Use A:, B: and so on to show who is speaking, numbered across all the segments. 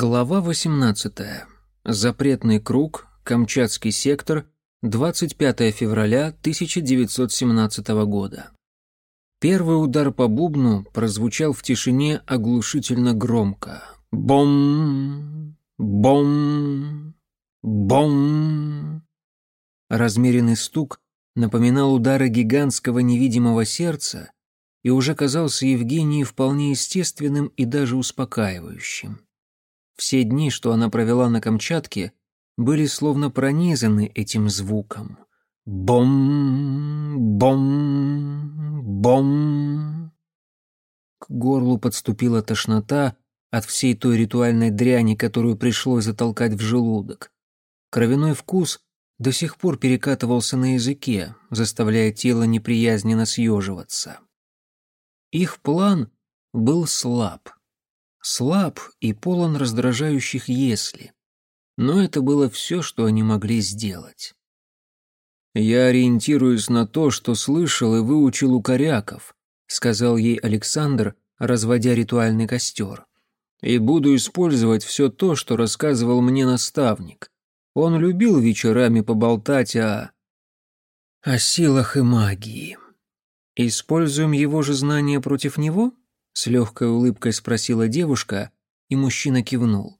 A: Глава 18. Запретный круг, Камчатский сектор, 25 февраля 1917 года. Первый удар по бубну прозвучал в тишине оглушительно громко. Бом! Бом! Бом! Размеренный стук напоминал удары гигантского невидимого сердца и уже казался Евгении вполне естественным и даже успокаивающим. Все дни, что она провела на Камчатке, были словно пронизаны этим звуком. Бом, бом, бом. К горлу подступила тошнота от всей той ритуальной дряни, которую пришлось затолкать в желудок. Кровяной вкус до сих пор перекатывался на языке, заставляя тело неприязненно съеживаться. Их план был слаб слаб и полон раздражающих «если». Но это было все, что они могли сделать. «Я ориентируюсь на то, что слышал и выучил у коряков», сказал ей Александр, разводя ритуальный костер. «И буду использовать все то, что рассказывал мне наставник. Он любил вечерами поболтать о... о силах и магии. Используем его же знания против него?» С легкой улыбкой спросила девушка, и мужчина кивнул.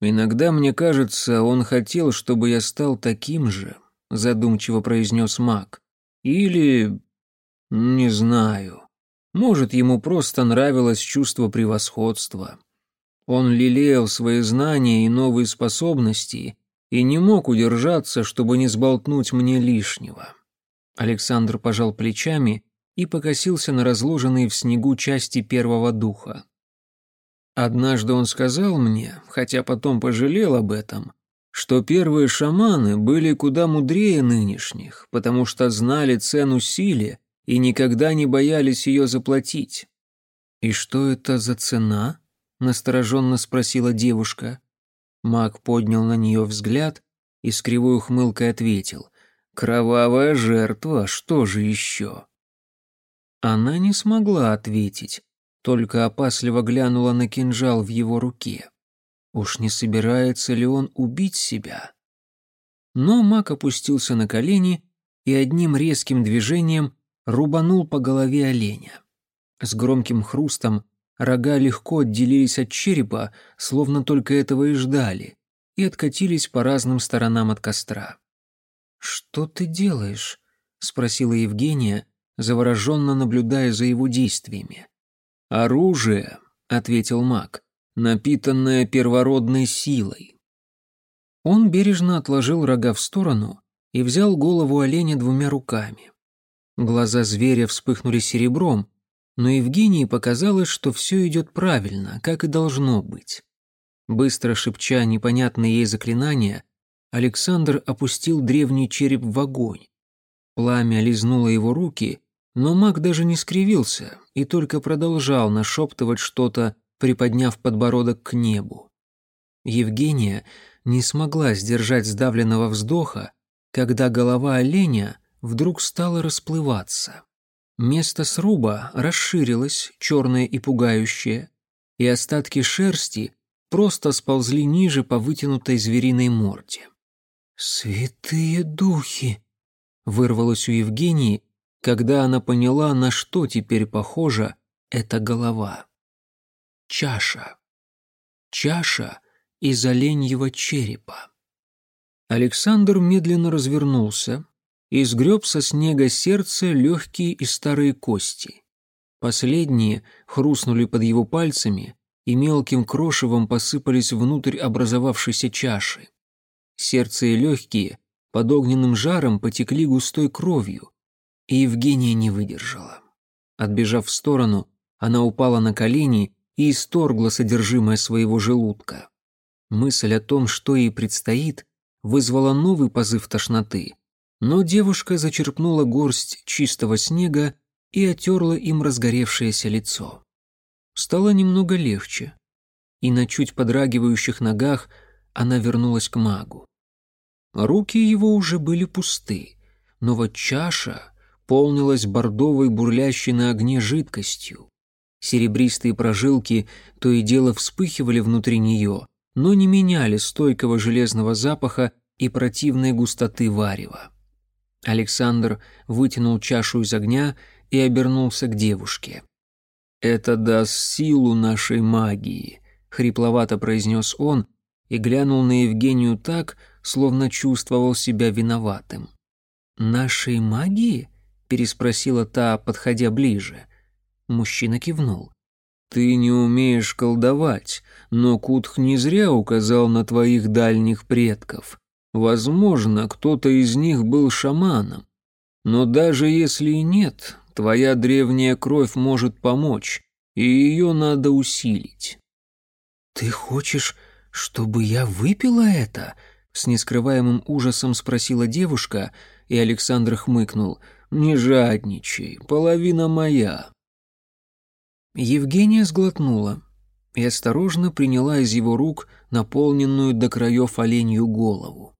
A: «Иногда мне кажется, он хотел, чтобы я стал таким же», задумчиво произнес маг. «Или... не знаю. Может, ему просто нравилось чувство превосходства. Он лелеял свои знания и новые способности и не мог удержаться, чтобы не сболтнуть мне лишнего». Александр пожал плечами и покосился на разложенные в снегу части первого духа. Однажды он сказал мне, хотя потом пожалел об этом, что первые шаманы были куда мудрее нынешних, потому что знали цену силе и никогда не боялись ее заплатить. «И что это за цена?» — настороженно спросила девушка. Маг поднял на нее взгляд и с кривой ухмылкой ответил. «Кровавая жертва, что же еще?» Она не смогла ответить, только опасливо глянула на кинжал в его руке. Уж не собирается ли он убить себя? Но маг опустился на колени и одним резким движением рубанул по голове оленя. С громким хрустом рога легко отделились от черепа, словно только этого и ждали, и откатились по разным сторонам от костра. «Что ты делаешь?» — спросила Евгения, завороженно наблюдая за его действиями. «Оружие», — ответил маг, — «напитанное первородной силой». Он бережно отложил рога в сторону и взял голову оленя двумя руками. Глаза зверя вспыхнули серебром, но Евгении показалось, что все идет правильно, как и должно быть. Быстро шепча непонятные ей заклинания, Александр опустил древний череп в огонь. Пламя лизнуло его руки, но маг даже не скривился и только продолжал нашептывать что-то, приподняв подбородок к небу. Евгения не смогла сдержать сдавленного вздоха, когда голова оленя вдруг стала расплываться. Место сруба расширилось, черное и пугающее, и остатки шерсти просто сползли ниже по вытянутой звериной морде. «Святые духи!» вырвалось у Евгении, когда она поняла, на что теперь похожа эта голова. Чаша. Чаша из оленьего черепа. Александр медленно развернулся и сгреб со снега сердце легкие и старые кости. Последние хрустнули под его пальцами и мелким крошевом посыпались внутрь образовавшейся чаши. Сердце и легкие под огненным жаром потекли густой кровью, и Евгения не выдержала. Отбежав в сторону, она упала на колени и исторгла содержимое своего желудка. Мысль о том, что ей предстоит, вызвала новый позыв тошноты, но девушка зачерпнула горсть чистого снега и отерла им разгоревшееся лицо. Стало немного легче, и на чуть подрагивающих ногах она вернулась к магу. Руки его уже были пусты, но вот чаша полнилась бордовой бурлящей на огне жидкостью. Серебристые прожилки то и дело вспыхивали внутри нее, но не меняли стойкого железного запаха и противной густоты варева. Александр вытянул чашу из огня и обернулся к девушке. «Это даст силу нашей магии», — хрипловато произнес он и глянул на Евгению так, словно чувствовал себя виноватым. «Нашей магии?» — переспросила та, подходя ближе. Мужчина кивнул. «Ты не умеешь колдовать, но Кутх не зря указал на твоих дальних предков. Возможно, кто-то из них был шаманом. Но даже если и нет, твоя древняя кровь может помочь, и ее надо усилить». «Ты хочешь, чтобы я выпила это?» С нескрываемым ужасом спросила девушка, и Александр хмыкнул. «Не жадничай, половина моя». Евгения сглотнула и осторожно приняла из его рук наполненную до краев оленью голову.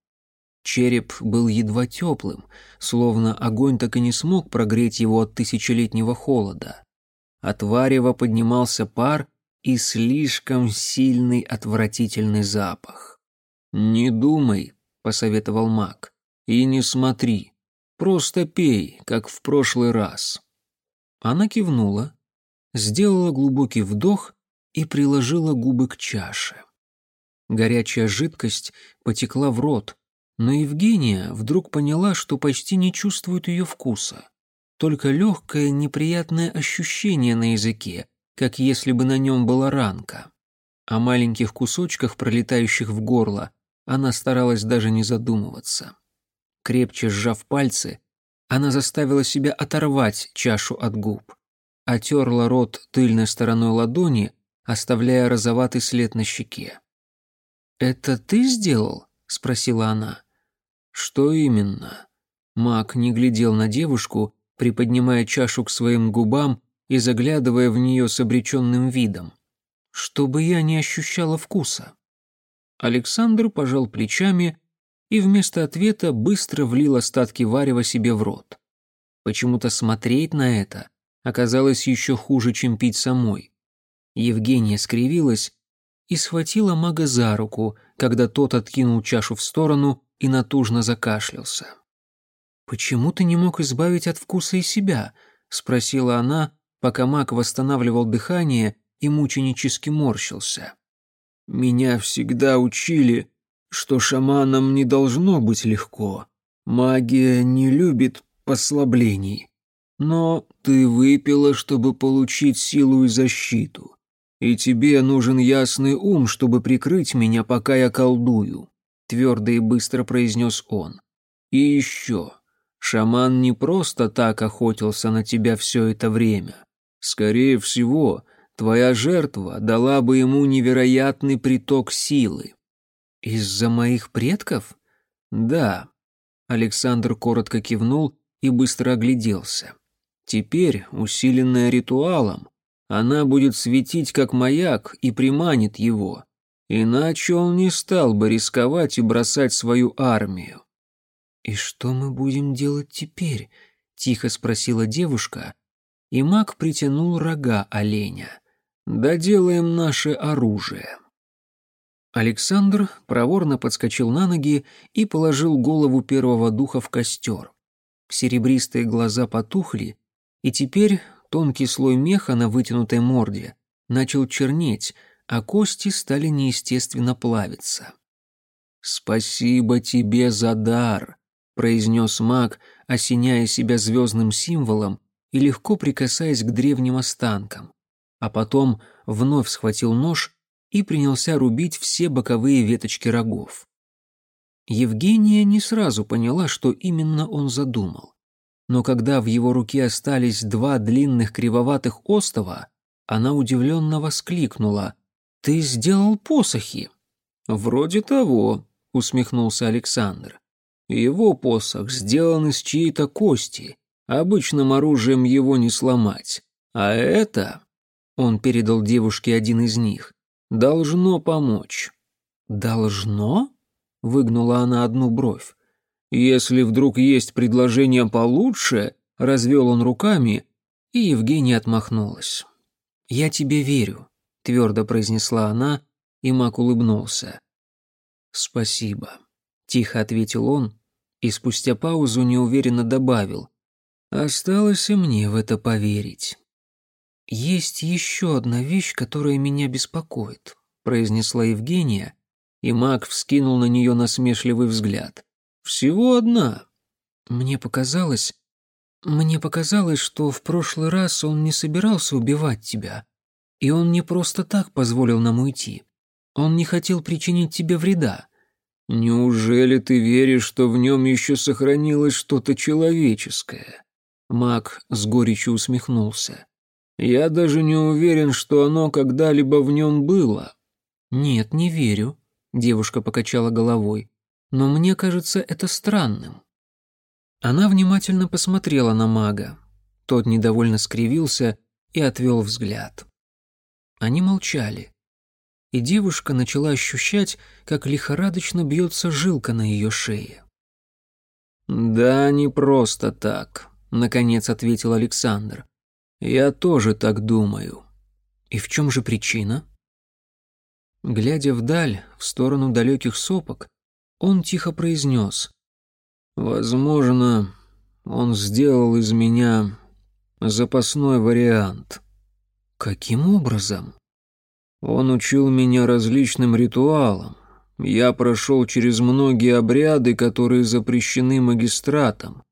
A: Череп был едва теплым, словно огонь так и не смог прогреть его от тысячелетнего холода. От варева поднимался пар и слишком сильный отвратительный запах. «Не думай», — посоветовал маг, — «и не смотри. Просто пей, как в прошлый раз». Она кивнула, сделала глубокий вдох и приложила губы к чаше. Горячая жидкость потекла в рот, но Евгения вдруг поняла, что почти не чувствует ее вкуса. Только легкое неприятное ощущение на языке, как если бы на нем была ранка. О маленьких кусочках, пролетающих в горло, она старалась даже не задумываться. Крепче сжав пальцы, она заставила себя оторвать чашу от губ. Отерла рот тыльной стороной ладони, оставляя розоватый след на щеке. «Это ты сделал?» — спросила она. «Что именно?» Мак не глядел на девушку, приподнимая чашу к своим губам и заглядывая в нее с обреченным видом. «Чтобы я не ощущала вкуса». Александр пожал плечами и вместо ответа быстро влил остатки варева себе в рот. Почему-то смотреть на это оказалось еще хуже, чем пить самой. Евгения скривилась и схватила мага за руку, когда тот откинул чашу в сторону и натужно закашлялся. «Почему ты не мог избавить от вкуса и себя?» — спросила она, пока маг восстанавливал дыхание и мученически морщился. «Меня всегда учили, что шаманам не должно быть легко. Магия не любит послаблений. Но ты выпила, чтобы получить силу и защиту. И тебе нужен ясный ум, чтобы прикрыть меня, пока я колдую твердо и быстро произнес он. И еще, шаман не просто так охотился на тебя все это время. Скорее всего, твоя жертва дала бы ему невероятный приток силы. Из-за моих предков? Да. Александр коротко кивнул и быстро огляделся. Теперь, усиленная ритуалом, она будет светить как маяк и приманит его. Иначе он не стал бы рисковать и бросать свою армию. «И что мы будем делать теперь?» — тихо спросила девушка, и маг притянул рога оленя. «Доделаем наше оружие». Александр проворно подскочил на ноги и положил голову первого духа в костер. Серебристые глаза потухли, и теперь тонкий слой меха на вытянутой морде начал чернеть, а кости стали неестественно плавиться. «Спасибо тебе за дар», — произнес маг, осеняя себя звездным символом и легко прикасаясь к древним останкам, а потом вновь схватил нож и принялся рубить все боковые веточки рогов. Евгения не сразу поняла, что именно он задумал. Но когда в его руке остались два длинных кривоватых остова, она удивленно воскликнула «Ты сделал посохи?» «Вроде того», — усмехнулся Александр. «Его посох сделан из чьей-то кости. Обычным оружием его не сломать. А это...» Он передал девушке один из них. «Должно помочь». «Должно?» — выгнула она одну бровь. «Если вдруг есть предложение получше», — развел он руками, и Евгения отмахнулась. «Я тебе верю твердо произнесла она и маг улыбнулся. «Спасибо», — тихо ответил он, и спустя паузу неуверенно добавил. «Осталось и мне в это поверить». «Есть еще одна вещь, которая меня беспокоит», — произнесла Евгения, и маг вскинул на нее насмешливый взгляд. «Всего одна». «Мне показалось, мне показалось, что в прошлый раз он не собирался убивать тебя, и он не просто так позволил нам уйти. Он не хотел причинить тебе вреда. Неужели ты веришь, что в нем еще сохранилось что-то человеческое? Мак с горечью усмехнулся. Я даже не уверен, что оно когда-либо в нем было. Нет, не верю, девушка покачала головой. Но мне кажется это странным. Она внимательно посмотрела на мага. Тот недовольно скривился и отвел взгляд. Они молчали. И девушка начала ощущать, как лихорадочно бьется жилка на ее шее. «Да, не просто так», — наконец ответил Александр. «Я тоже так думаю». «И в чем же причина?» Глядя вдаль, в сторону далеких сопок, он тихо произнес. Возможно, он сделал из меня запасной вариант. Каким образом? Он учил меня различным ритуалам. Я прошел через многие обряды, которые запрещены магистратом.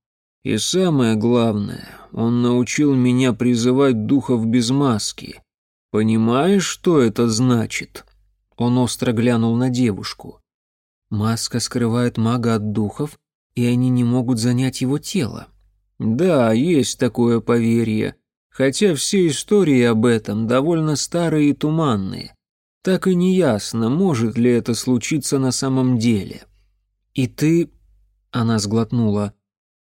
A: И самое главное, он научил меня призывать духов без маски. Понимаешь, что это значит? Он остро глянул на девушку. Маска скрывает мага от духов, и они не могут занять его тело. Да, есть такое поверье, хотя все истории об этом довольно старые и туманные. Так и не ясно, может ли это случиться на самом деле. И ты... Она сглотнула.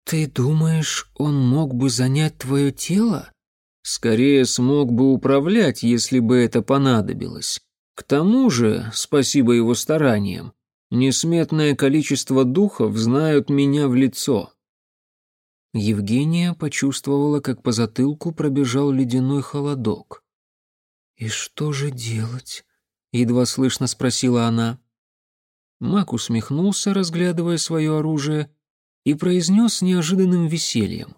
A: «Ты думаешь, он мог бы занять твое тело?» «Скорее смог бы управлять, если бы это понадобилось. К тому же, спасибо его стараниям, Несметное количество духов знают меня в лицо. Евгения почувствовала, как по затылку пробежал ледяной холодок. «И что же делать?» — едва слышно спросила она. Мак усмехнулся, разглядывая свое оружие, и произнес с неожиданным весельем.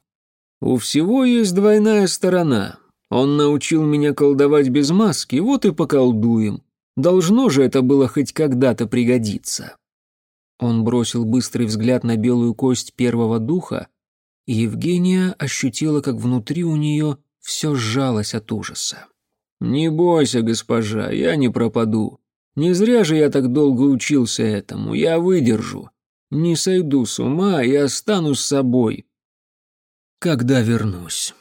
A: «У всего есть двойная сторона. Он научил меня колдовать без маски, вот и поколдуем. Должно же это было хоть когда-то пригодиться. Он бросил быстрый взгляд на белую кость первого духа, и Евгения ощутила, как внутри у нее все сжалось от ужаса. «Не бойся, госпожа, я не пропаду. Не зря же я так долго учился этому, я выдержу. Не сойду с ума и останусь собой. Когда вернусь».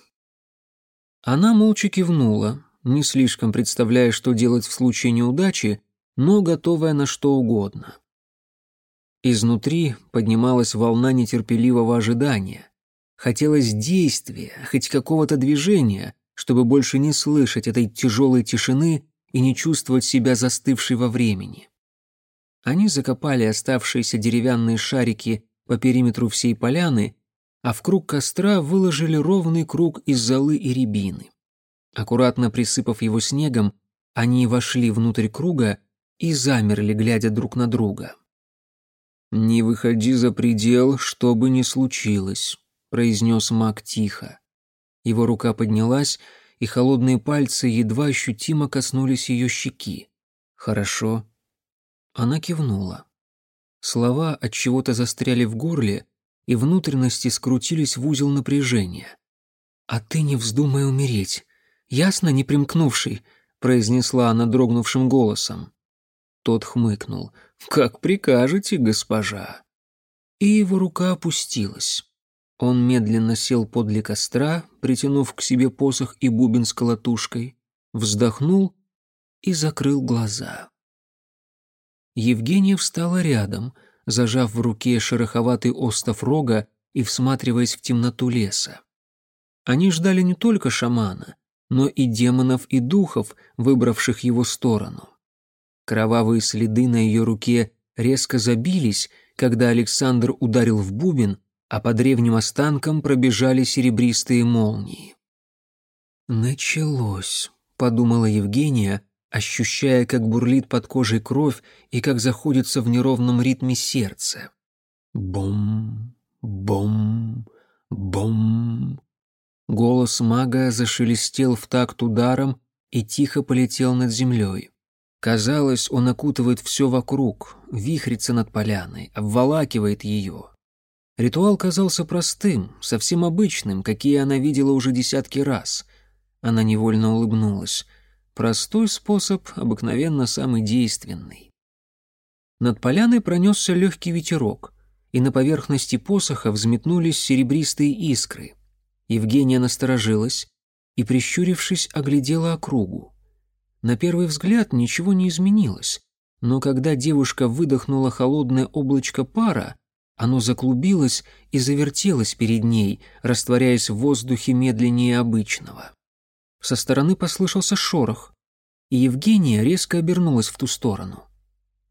A: Она молча кивнула, не слишком представляя, что делать в случае неудачи, но готовая на что угодно. Изнутри поднималась волна нетерпеливого ожидания. Хотелось действия, хоть какого-то движения, чтобы больше не слышать этой тяжелой тишины и не чувствовать себя застывшей во времени. Они закопали оставшиеся деревянные шарики по периметру всей поляны, а в круг костра выложили ровный круг из золы и рябины. Аккуратно присыпав его снегом, они вошли внутрь круга и замерли, глядя друг на друга. «Не выходи за предел, что бы ни случилось», — произнес маг тихо. Его рука поднялась, и холодные пальцы едва ощутимо коснулись ее щеки. «Хорошо». Она кивнула. Слова от чего-то застряли в горле, и внутренности скрутились в узел напряжения. «А ты не вздумай умереть. Ясно, не примкнувший?» — произнесла она дрогнувшим голосом. Тот хмыкнул. «Как прикажете, госпожа». И его рука опустилась. Он медленно сел подле костра, притянув к себе посох и бубен с колотушкой, вздохнул и закрыл глаза. Евгения встала рядом, зажав в руке шероховатый остов рога и всматриваясь в темноту леса. Они ждали не только шамана, но и демонов и духов, выбравших его сторону. Кровавые следы на ее руке резко забились, когда Александр ударил в бубен, а по древним останкам пробежали серебристые молнии. «Началось», — подумала Евгения, ощущая, как бурлит под кожей кровь и как заходится в неровном ритме сердце. Бом, бом, бом. Голос мага зашелестел в такт ударом и тихо полетел над землей. Казалось, он окутывает все вокруг, вихрится над поляной, обволакивает ее. Ритуал казался простым, совсем обычным, какие она видела уже десятки раз. Она невольно улыбнулась. Простой способ, обыкновенно самый действенный. Над поляной пронесся легкий ветерок, и на поверхности посоха взметнулись серебристые искры. Евгения насторожилась и, прищурившись, оглядела округу. На первый взгляд ничего не изменилось, но когда девушка выдохнула холодное облачко пара, оно заклубилось и завертелось перед ней, растворяясь в воздухе медленнее обычного. Со стороны послышался шорох, и Евгения резко обернулась в ту сторону.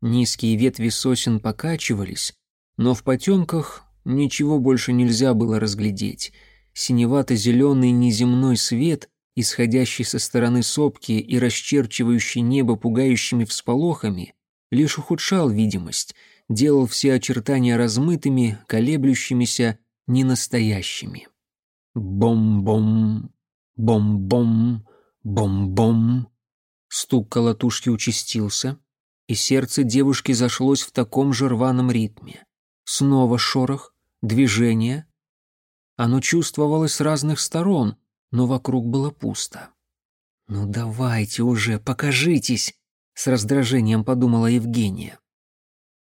A: Низкие ветви сосен покачивались, но в потемках ничего больше нельзя было разглядеть. Синевато-зеленый неземной свет, исходящий со стороны сопки и расчерчивающий небо пугающими всполохами, лишь ухудшал видимость — делал все очертания размытыми, колеблющимися, ненастоящими. Бом-бом, бом-бом, бом-бом. Стук колотушки участился, и сердце девушки зашлось в таком же рваном ритме. Снова шорох, движение. Оно чувствовалось с разных сторон, но вокруг было пусто. «Ну давайте уже, покажитесь!» — с раздражением подумала Евгения.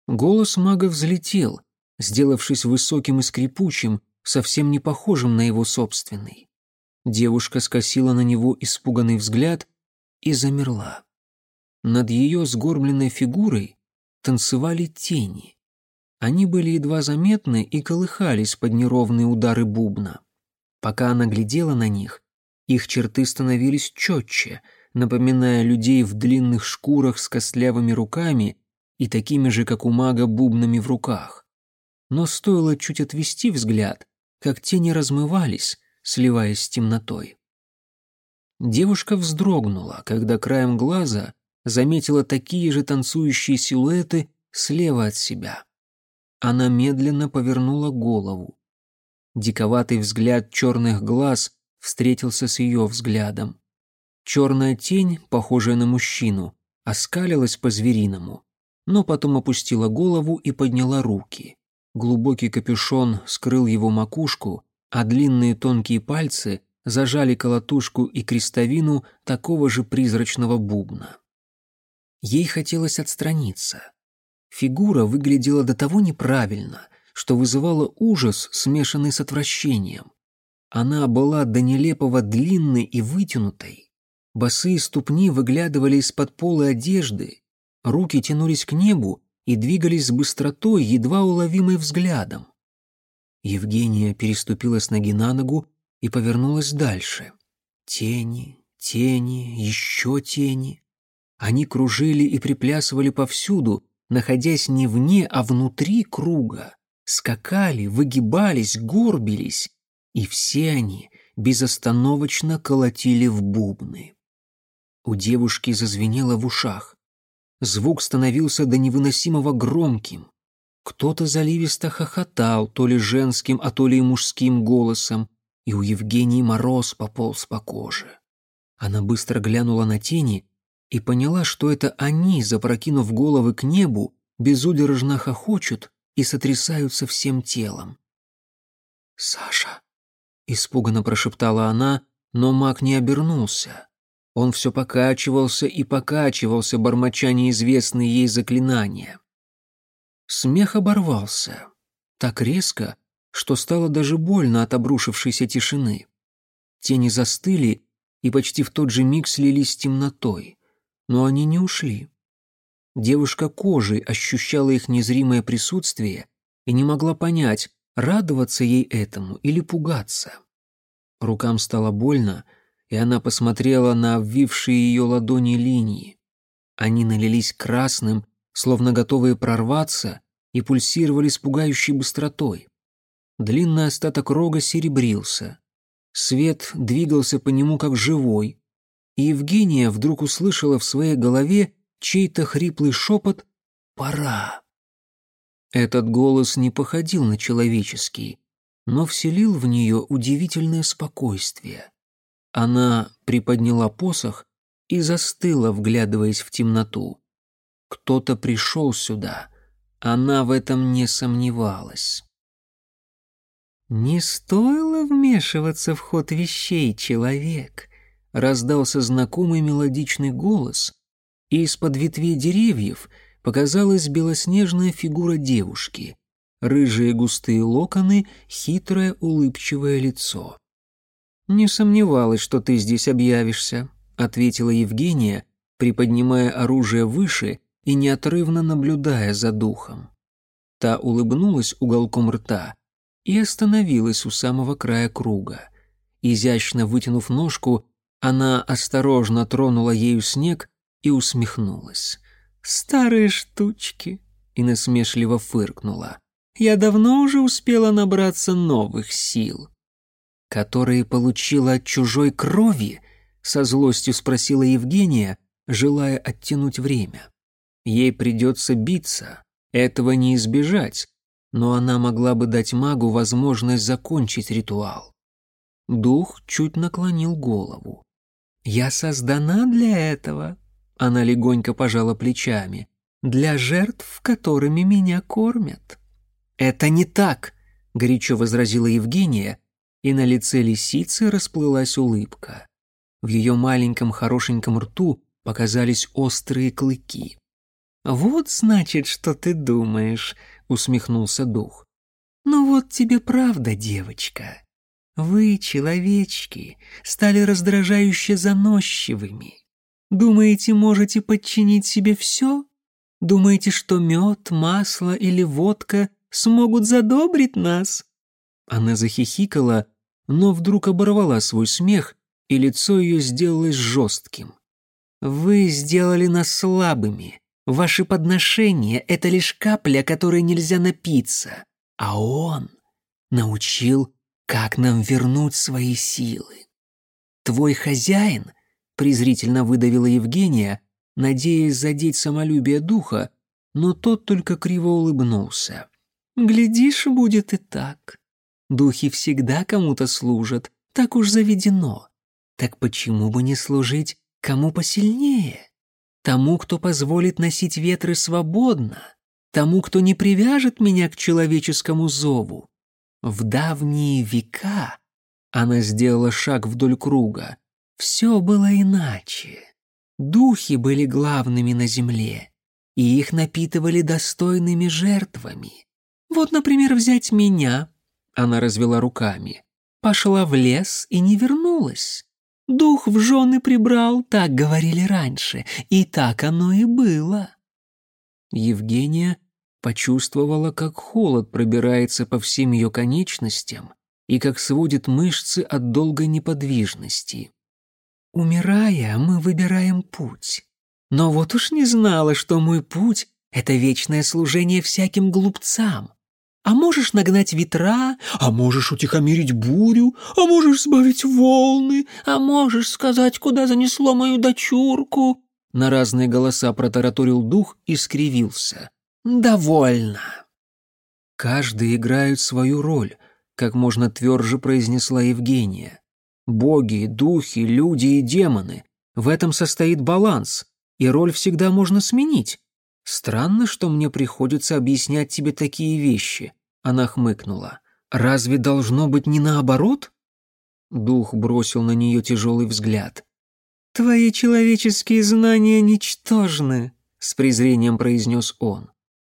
A: Голос мага взлетел, сделавшись высоким и скрипучим, совсем не похожим на его собственный. Девушка скосила на него испуганный взгляд и замерла. Над ее сгорбленной фигурой танцевали тени. Они были едва заметны и колыхались под неровные удары бубна. Пока она глядела на них, их черты становились четче, напоминая людей в длинных шкурах с костлявыми руками и такими же, как у мага, бубнами в руках. Но стоило чуть отвести взгляд, как тени размывались, сливаясь с темнотой. Девушка вздрогнула, когда краем глаза заметила такие же танцующие силуэты слева от себя. Она медленно повернула голову. Диковатый взгляд черных глаз встретился с ее взглядом. Черная тень, похожая на мужчину, оскалилась по-звериному, но потом опустила голову и подняла руки. Глубокий капюшон скрыл его макушку, а длинные тонкие пальцы зажали колотушку и крестовину такого же призрачного бубна. Ей хотелось отстраниться. Фигура выглядела до того неправильно, что вызывала ужас, смешанный с отвращением. Она была до нелепого длинной и вытянутой. Босые ступни выглядывали из-под полы одежды, Руки тянулись к небу и двигались с быстротой, едва уловимой взглядом. Евгения переступила с ноги на ногу и повернулась дальше. Тени, тени, еще тени. Они кружили и приплясывали повсюду, находясь не вне, а внутри круга. Скакали, выгибались, горбились, и все они безостановочно колотили в бубны. У девушки зазвенело в ушах. Звук становился до невыносимого громким. Кто-то заливисто хохотал, то ли женским, а то ли мужским голосом, и у Евгении мороз пополз по коже. Она быстро глянула на тени и поняла, что это они, запрокинув головы к небу, безудержно хохочут и сотрясаются всем телом. «Саша!» — испуганно прошептала она, но маг не обернулся. Он все покачивался и покачивался, бормоча неизвестные ей заклинания. Смех оборвался. Так резко, что стало даже больно от обрушившейся тишины. Тени застыли и почти в тот же миг слились с темнотой. Но они не ушли. Девушка кожей ощущала их незримое присутствие и не могла понять, радоваться ей этому или пугаться. Рукам стало больно, и она посмотрела на обвившие ее ладони линии. Они налились красным, словно готовые прорваться, и пульсировали с пугающей быстротой. Длинный остаток рога серебрился. Свет двигался по нему как живой. и Евгения вдруг услышала в своей голове чей-то хриплый шепот «Пора». Этот голос не походил на человеческий, но вселил в нее удивительное спокойствие. Она приподняла посох и застыла, вглядываясь в темноту. Кто-то пришел сюда, она в этом не сомневалась. «Не стоило вмешиваться в ход вещей, человек», — раздался знакомый мелодичный голос, и из-под ветвей деревьев показалась белоснежная фигура девушки, рыжие густые локоны, хитрое улыбчивое лицо. «Не сомневалась, что ты здесь объявишься», — ответила Евгения, приподнимая оружие выше и неотрывно наблюдая за духом. Та улыбнулась уголком рта и остановилась у самого края круга. Изящно вытянув ножку, она осторожно тронула ею снег и усмехнулась. «Старые штучки!» и насмешливо фыркнула. «Я давно уже успела набраться новых сил». «Которые получила от чужой крови?» — со злостью спросила Евгения, желая оттянуть время. «Ей придется биться, этого не избежать, но она могла бы дать магу возможность закончить ритуал. Дух чуть наклонил голову. «Я создана для этого», — она легонько пожала плечами, «для жертв, которыми меня кормят». «Это не так», — горячо возразила Евгения, и на лице лисицы расплылась улыбка. В ее маленьком хорошеньком рту показались острые клыки. «Вот, значит, что ты думаешь», — усмехнулся дух. «Ну вот тебе правда, девочка. Вы, человечки, стали раздражающе заносчивыми. Думаете, можете подчинить себе все? Думаете, что мед, масло или водка смогут задобрить нас?» Она захихикала, но вдруг оборвала свой смех, и лицо ее сделалось жестким. «Вы сделали нас слабыми, Ваши подношения — это лишь капля, которой нельзя напиться. А он научил, как нам вернуть свои силы. Твой хозяин, презрительно выдавила Евгения, надеясь задеть самолюбие духа, но тот только криво улыбнулся. Глядишь, будет и так. Духи всегда кому-то служат, так уж заведено. Так почему бы не служить кому посильнее? Тому, кто позволит носить ветры свободно, тому, кто не привяжет меня к человеческому зову. В давние века она сделала шаг вдоль круга. Все было иначе. Духи были главными на земле, и их напитывали достойными жертвами. Вот, например, взять меня. Она развела руками. Пошла в лес и не вернулась. Дух в жены прибрал, так говорили раньше, и так оно и было. Евгения почувствовала, как холод пробирается по всем ее конечностям и как сводит мышцы от долгой неподвижности. Умирая, мы выбираем путь. Но вот уж не знала, что мой путь — это вечное служение всяким глупцам, а можешь нагнать ветра, а можешь утихомирить бурю, а можешь сбавить волны, а можешь сказать, куда занесло мою дочурку». На разные голоса протараторил дух и скривился. «Довольно». «Каждый играет свою роль», — как можно тверже произнесла Евгения. «Боги, духи, люди и демоны. В этом состоит баланс, и роль всегда можно сменить. «Странно, что мне приходится объяснять тебе такие вещи», — она хмыкнула. «Разве должно быть не наоборот?» Дух бросил на нее тяжелый взгляд. «Твои человеческие знания ничтожны», — с презрением произнес он.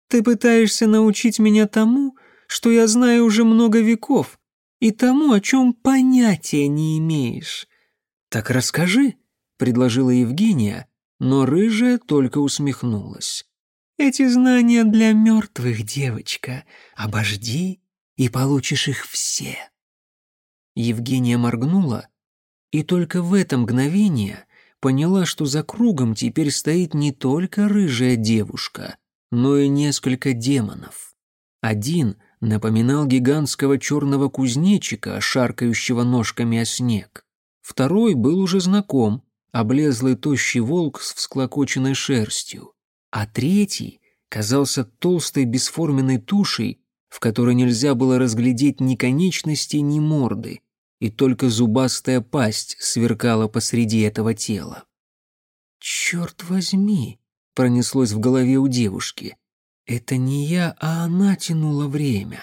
A: «Ты пытаешься научить меня тому, что я знаю уже много веков, и тому, о чем понятия не имеешь». «Так расскажи», — предложила Евгения, но рыжая только усмехнулась. Эти знания для мертвых, девочка. Обожди, и получишь их все». Евгения моргнула, и только в это мгновение поняла, что за кругом теперь стоит не только рыжая девушка, но и несколько демонов. Один напоминал гигантского черного кузнечика, шаркающего ножками о снег. Второй был уже знаком, облезлый тощий волк с всклокоченной шерстью, а третий казался толстой бесформенной тушей, в которой нельзя было разглядеть ни конечностей, ни морды, и только зубастая пасть сверкала посреди этого тела. «Черт возьми!» — пронеслось в голове у девушки. «Это не я, а она тянула время».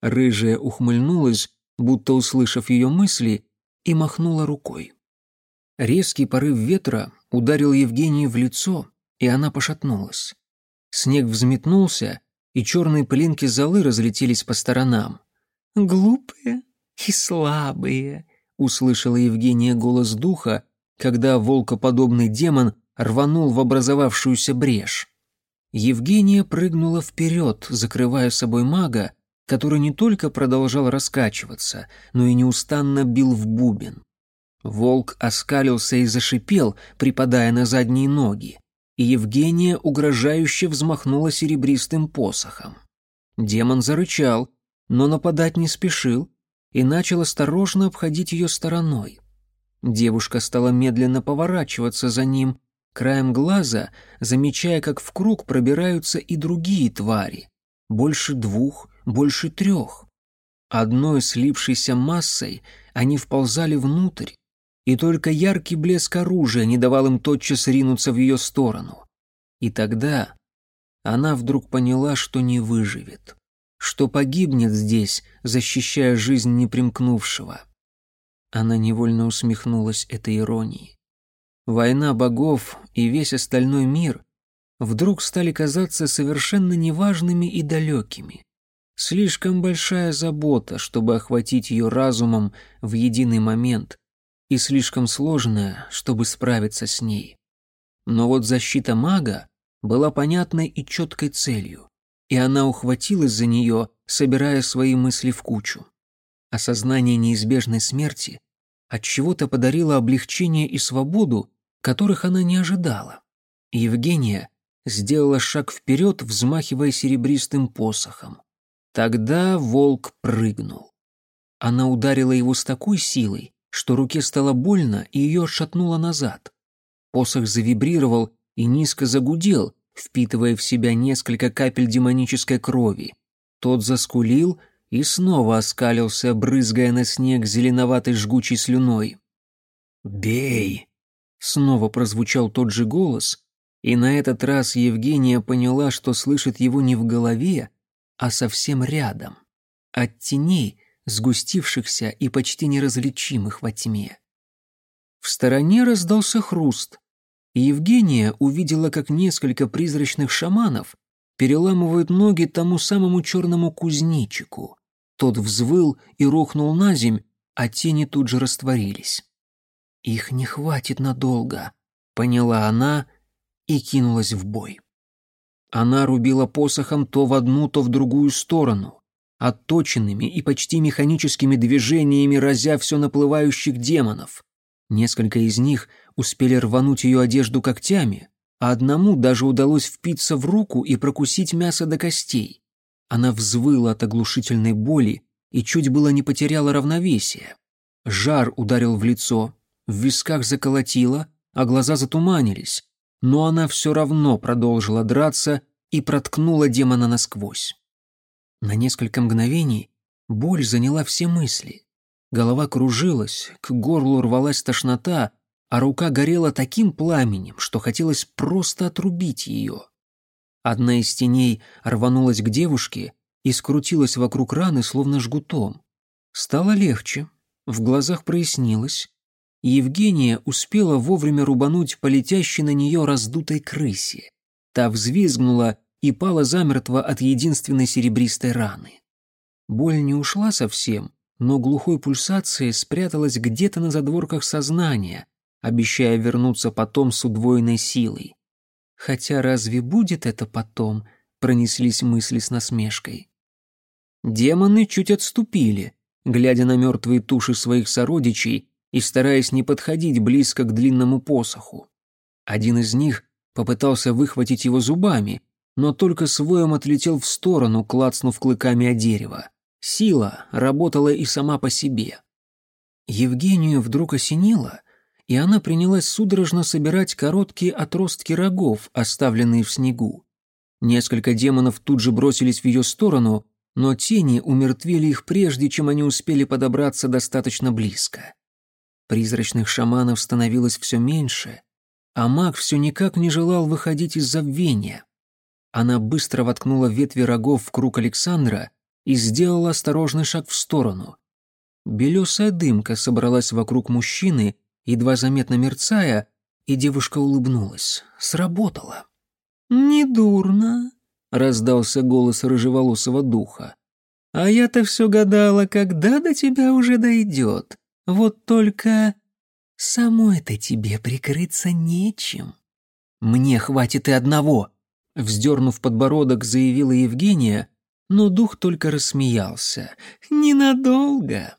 A: Рыжая ухмыльнулась, будто услышав ее мысли, и махнула рукой. Резкий порыв ветра ударил Евгении в лицо, и она пошатнулась. Снег взметнулся, и черные пылинки золы разлетелись по сторонам. «Глупые и слабые», — услышала Евгения голос духа, когда волкоподобный демон рванул в образовавшуюся брешь. Евгения прыгнула вперед, закрывая собой мага, который не только продолжал раскачиваться, но и неустанно бил в бубен. Волк оскалился и зашипел, припадая на задние ноги и Евгения угрожающе взмахнула серебристым посохом. Демон зарычал, но нападать не спешил и начал осторожно обходить ее стороной. Девушка стала медленно поворачиваться за ним, краем глаза замечая, как в круг пробираются и другие твари. Больше двух, больше трех. Одной слившейся массой они вползали внутрь, и только яркий блеск оружия не давал им тотчас ринуться в ее сторону. И тогда она вдруг поняла, что не выживет, что погибнет здесь, защищая жизнь непримкнувшего. Она невольно усмехнулась этой иронии. Война богов и весь остальной мир вдруг стали казаться совершенно неважными и далекими. Слишком большая забота, чтобы охватить ее разумом в единый момент, и слишком сложная, чтобы справиться с ней. Но вот защита мага была понятной и четкой целью, и она ухватилась за нее, собирая свои мысли в кучу. Осознание неизбежной смерти от чего-то подарило облегчение и свободу, которых она не ожидала. Евгения сделала шаг вперед, взмахивая серебристым посохом. Тогда волк прыгнул. Она ударила его с такой силой, что руке стало больно и ее отшатнуло назад. Посох завибрировал и низко загудел, впитывая в себя несколько капель демонической крови. Тот заскулил и снова оскалился, брызгая на снег зеленоватой жгучей слюной. «Бей!» Снова прозвучал тот же голос, и на этот раз Евгения поняла, что слышит его не в голове, а совсем рядом. От теней, сгустившихся и почти неразличимых во тьме. В стороне раздался хруст, и Евгения увидела, как несколько призрачных шаманов переламывают ноги тому самому черному кузнечику. Тот взвыл и рухнул на земь, а тени тут же растворились. «Их не хватит надолго», — поняла она и кинулась в бой. Она рубила посохом то в одну, то в другую сторону отточенными и почти механическими движениями разя все наплывающих демонов. Несколько из них успели рвануть ее одежду когтями, а одному даже удалось впиться в руку и прокусить мясо до костей. Она взвыла от оглушительной боли и чуть было не потеряла равновесие. Жар ударил в лицо, в висках заколотило, а глаза затуманились, но она все равно продолжила драться и проткнула демона насквозь. На несколько мгновений боль заняла все мысли. Голова кружилась, к горлу рвалась тошнота, а рука горела таким пламенем, что хотелось просто отрубить ее. Одна из теней рванулась к девушке и скрутилась вокруг раны, словно жгутом. Стало легче, в глазах прояснилось, и Евгения успела вовремя рубануть по летящей на нее раздутой крысе. Та взвизгнула и пала замертво от единственной серебристой раны. Боль не ушла совсем, но глухой пульсацией спряталась где-то на задворках сознания, обещая вернуться потом с удвоенной силой. Хотя разве будет это потом, пронеслись мысли с насмешкой. Демоны чуть отступили, глядя на мертвые туши своих сородичей и стараясь не подходить близко к длинному посоху. Один из них попытался выхватить его зубами, но только своем отлетел в сторону, клацнув клыками о дерево. Сила работала и сама по себе. Евгению вдруг осенило, и она принялась судорожно собирать короткие отростки рогов, оставленные в снегу. Несколько демонов тут же бросились в ее сторону, но тени умертвили их прежде, чем они успели подобраться достаточно близко. Призрачных шаманов становилось все меньше, а маг все никак не желал выходить из забвения. Она быстро воткнула ветви рогов в круг Александра и сделала осторожный шаг в сторону. Белесая дымка собралась вокруг мужчины, едва заметно мерцая, и девушка улыбнулась. Сработало. «Недурно», — раздался голос рыжеволосого духа. «А я-то все гадала, когда до тебя уже дойдет. Вот только самой-то тебе прикрыться нечем». «Мне хватит и одного», — вздернув подбородок, заявила Евгения, но дух только рассмеялся. «Ненадолго.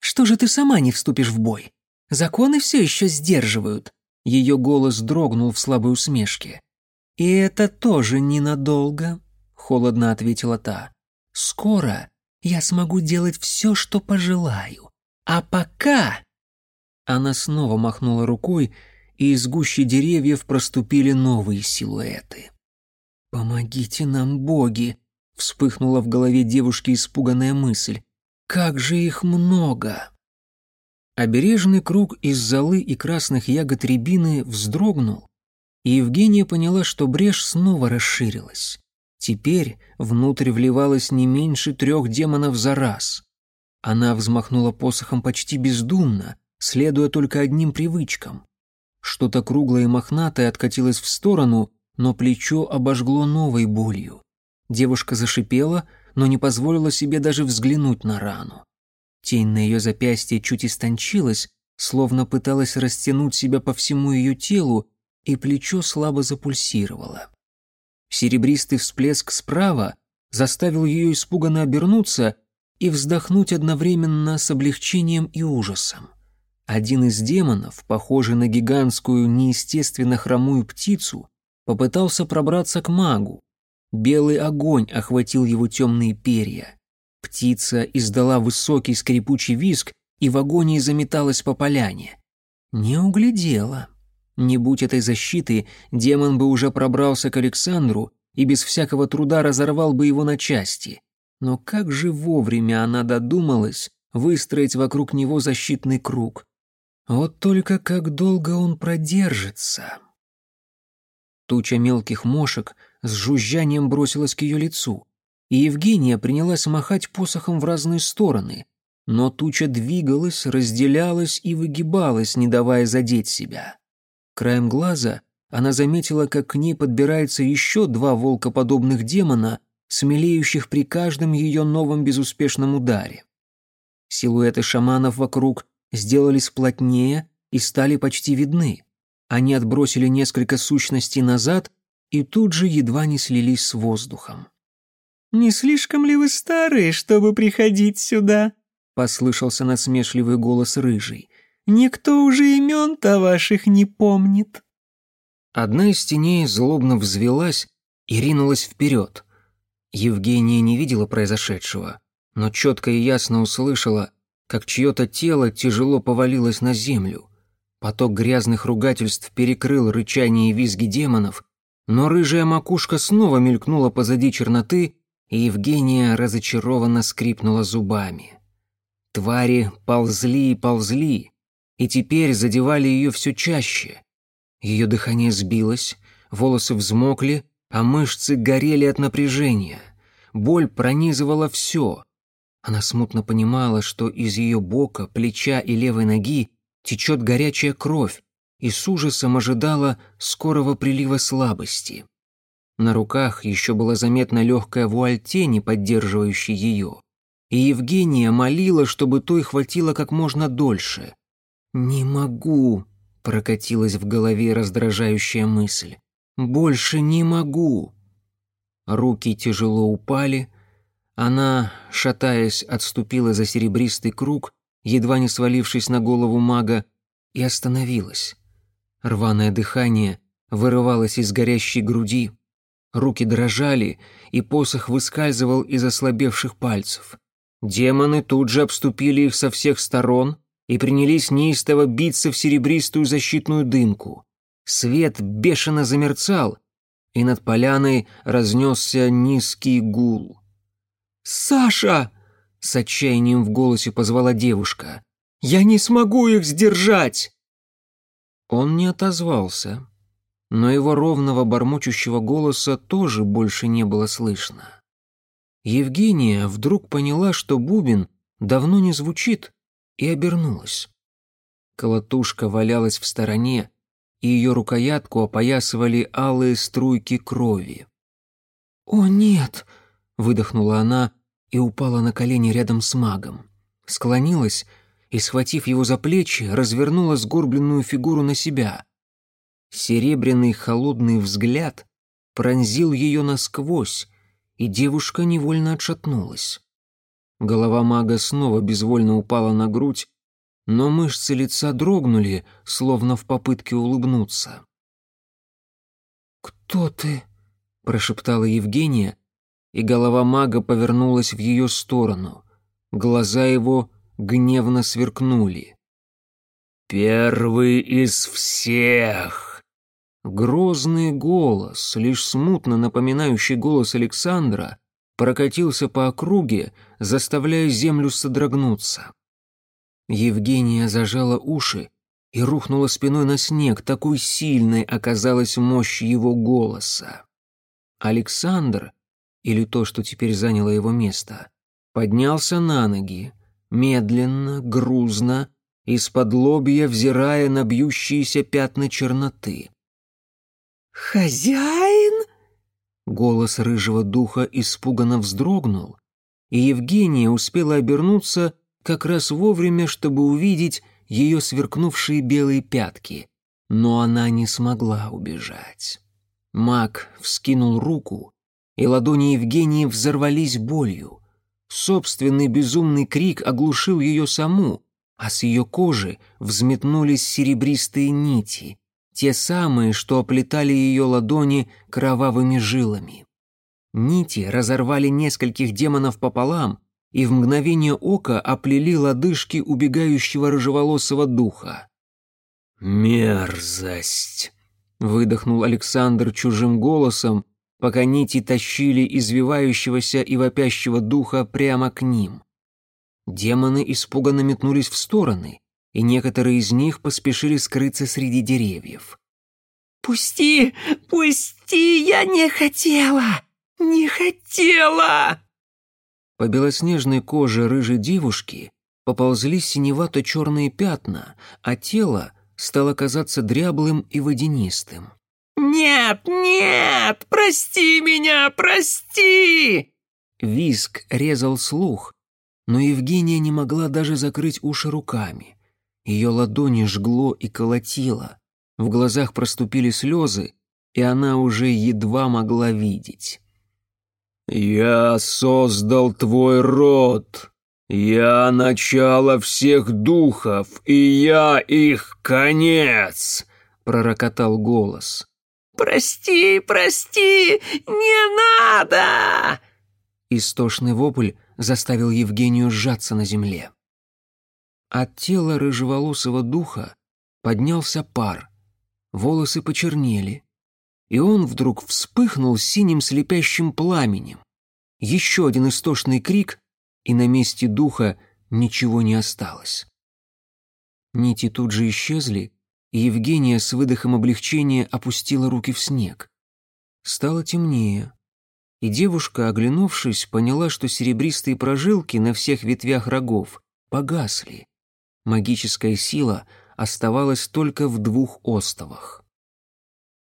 A: Что же ты сама не вступишь в бой? Законы все еще сдерживают». Ее голос дрогнул в слабой усмешке. «И это тоже ненадолго», — холодно ответила та. «Скоро я смогу делать все, что пожелаю. А пока...» Она снова махнула рукой, и из гущи деревьев проступили новые силуэты. «Помогите нам, боги!» — вспыхнула в голове девушки испуганная мысль. «Как же их много!» Обережный круг из золы и красных ягод рябины вздрогнул, и Евгения поняла, что брешь снова расширилась. Теперь внутрь вливалось не меньше трех демонов за раз. Она взмахнула посохом почти бездумно, следуя только одним привычкам. Что-то круглое и мохнатое откатилось в сторону, но плечо обожгло новой болью. Девушка зашипела, но не позволила себе даже взглянуть на рану. Тень на ее запястье чуть истончилась, словно пыталась растянуть себя по всему ее телу, и плечо слабо запульсировало. Серебристый всплеск справа заставил ее испуганно обернуться и вздохнуть одновременно с облегчением и ужасом. Один из демонов, похожий на гигантскую, неестественно хромую птицу, попытался пробраться к магу. Белый огонь охватил его темные перья. Птица издала высокий скрипучий визг и в агонии заметалась по поляне. Не углядела. Не будь этой защиты, демон бы уже пробрался к Александру и без всякого труда разорвал бы его на части. Но как же вовремя она додумалась выстроить вокруг него защитный круг. Вот только как долго он продержится. Туча мелких мошек с жужжанием бросилась к ее лицу, и Евгения принялась махать посохом в разные стороны, но туча двигалась, разделялась и выгибалась, не давая задеть себя. Краем глаза она заметила, как к ней подбирается еще два волкоподобных демона, смелеющих при каждом ее новом безуспешном ударе. Силуэты шаманов вокруг сделались плотнее и стали почти видны. Они отбросили несколько сущностей назад и тут же едва не слились с воздухом. «Не слишком ли вы старые, чтобы приходить сюда?» — послышался насмешливый голос рыжий. Никто уже имен-то ваших не помнит». Одна из теней злобно взвелась и ринулась вперед. Евгения не видела произошедшего, но четко и ясно услышала, как чье-то тело тяжело повалилось на землю. Поток грязных ругательств перекрыл рычание и визги демонов, но рыжая макушка снова мелькнула позади черноты, и Евгения разочарованно скрипнула зубами. Твари ползли и ползли, и теперь задевали ее все чаще. Ее дыхание сбилось, волосы взмокли, а мышцы горели от напряжения. Боль пронизывала все. Она смутно понимала, что из ее бока, плеча и левой ноги течет горячая кровь, и с ужасом ожидала скорого прилива слабости. На руках еще была заметна легкая вуаль тени, поддерживающей ее. И Евгения молила, чтобы той хватило как можно дольше. «Не могу», — прокатилась в голове раздражающая мысль. «Больше не могу». Руки тяжело упали. Она, шатаясь, отступила за серебристый круг, едва не свалившись на голову мага, и остановилась. Рваное дыхание вырывалось из горящей груди. Руки дрожали, и посох выскальзывал из ослабевших пальцев. Демоны тут же обступили их со всех сторон, и принялись неистово биться в серебристую защитную дымку. Свет бешено замерцал, и над поляной разнесся низкий гул. «Саша!» — с отчаянием в голосе позвала девушка. «Я не смогу их сдержать!» Он не отозвался, но его ровного бормочущего голоса тоже больше не было слышно. Евгения вдруг поняла, что бубен давно не звучит, и обернулась. Колотушка валялась в стороне, и ее рукоятку опоясывали алые струйки крови. «О, нет!» — выдохнула она и упала на колени рядом с магом. Склонилась и, схватив его за плечи, развернула сгорбленную фигуру на себя. Серебряный холодный взгляд пронзил ее насквозь, и девушка невольно отшатнулась. Голова мага снова безвольно упала на грудь, но мышцы лица дрогнули, словно в попытке улыбнуться. «Кто ты?» — прошептала Евгения, и голова мага повернулась в ее сторону. Глаза его гневно сверкнули. «Первый из всех!» Грозный голос, лишь смутно напоминающий голос Александра, прокатился по округе, заставляя землю содрогнуться. Евгения зажала уши и рухнула спиной на снег, такой сильной оказалась мощь его голоса. Александр, или то, что теперь заняло его место, поднялся на ноги, медленно, грузно, из-под лобья взирая на бьющиеся пятна черноты. «Хозяин?» Голос рыжего духа испуганно вздрогнул, и Евгения успела обернуться как раз вовремя, чтобы увидеть ее сверкнувшие белые пятки, но она не смогла убежать. Маг вскинул руку, и ладони Евгении взорвались болью. Собственный безумный крик оглушил ее саму, а с ее кожи взметнулись серебристые нити, те самые, что оплетали ее ладони кровавыми жилами. Нити разорвали нескольких демонов пополам и в мгновение ока оплели лодыжки убегающего рыжеволосого духа. «Мерзость!» — выдохнул Александр чужим голосом, пока нити тащили извивающегося и вопящего духа прямо к ним. Демоны испуганно метнулись в стороны, и некоторые из них поспешили скрыться среди деревьев.
B: «Пусти! Пусти! Я не хотела! Не хотела!»
A: По белоснежной коже рыжей девушки поползли синевато-черные пятна, а тело стало казаться дряблым и водянистым.
B: «Нет, нет! Прости меня, прости!»
A: Виск резал слух, но Евгения не могла даже закрыть уши руками. Ее ладони жгло и колотило, в глазах проступили слезы, и она уже едва могла видеть. «Я создал твой род. Я начало всех духов, и я их конец!» — пророкотал голос.
B: «Прости, прости, не надо!»
A: Истошный вопль заставил Евгению сжаться на земле. От тела рыжеволосого духа поднялся пар, волосы почернели, и он вдруг вспыхнул синим слепящим пламенем. Еще один истошный крик, и на месте духа ничего не осталось. Нити тут же исчезли, и Евгения с выдохом облегчения опустила руки в снег. Стало темнее, и девушка, оглянувшись, поняла, что серебристые прожилки на всех ветвях рогов погасли. Магическая сила оставалась только в двух остовах.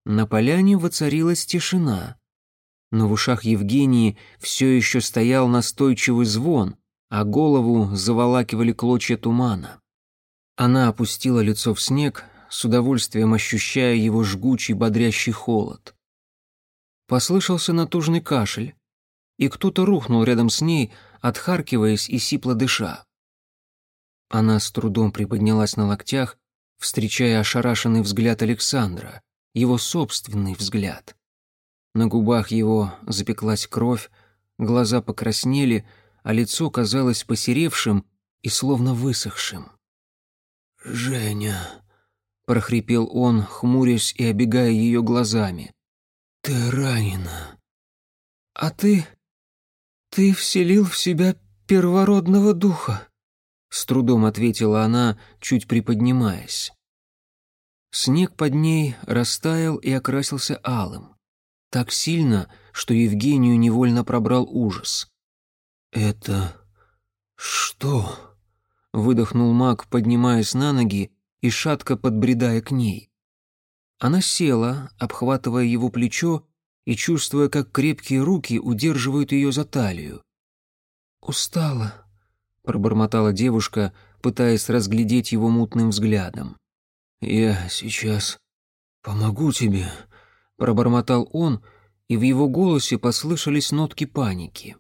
A: На поляне воцарилась тишина, но в ушах Евгении все еще стоял настойчивый звон, а голову заволакивали клочья тумана. Она опустила лицо в снег, с удовольствием ощущая его жгучий бодрящий холод. Послышался натужный кашель, и кто-то рухнул рядом с ней, отхаркиваясь и сипло дыша. Она с трудом приподнялась на локтях, встречая ошарашенный взгляд Александра его собственный взгляд. На губах его запеклась кровь, глаза покраснели, а лицо казалось посеревшим и словно высохшим. «Женя», — прохрипел он, хмурясь и обегая ее глазами, — «ты ранена». «А ты... ты вселил в себя первородного духа», — с трудом ответила она, чуть приподнимаясь. Снег под ней растаял и окрасился алым. Так сильно, что Евгению невольно пробрал ужас. «Это что?» — выдохнул маг, поднимаясь на ноги и шатко подбредая к ней. Она села, обхватывая его плечо и чувствуя, как крепкие руки удерживают ее за талию. «Устала», — пробормотала девушка, пытаясь разглядеть его мутным взглядом. «Я сейчас помогу тебе», — пробормотал он, и в его голосе послышались нотки паники.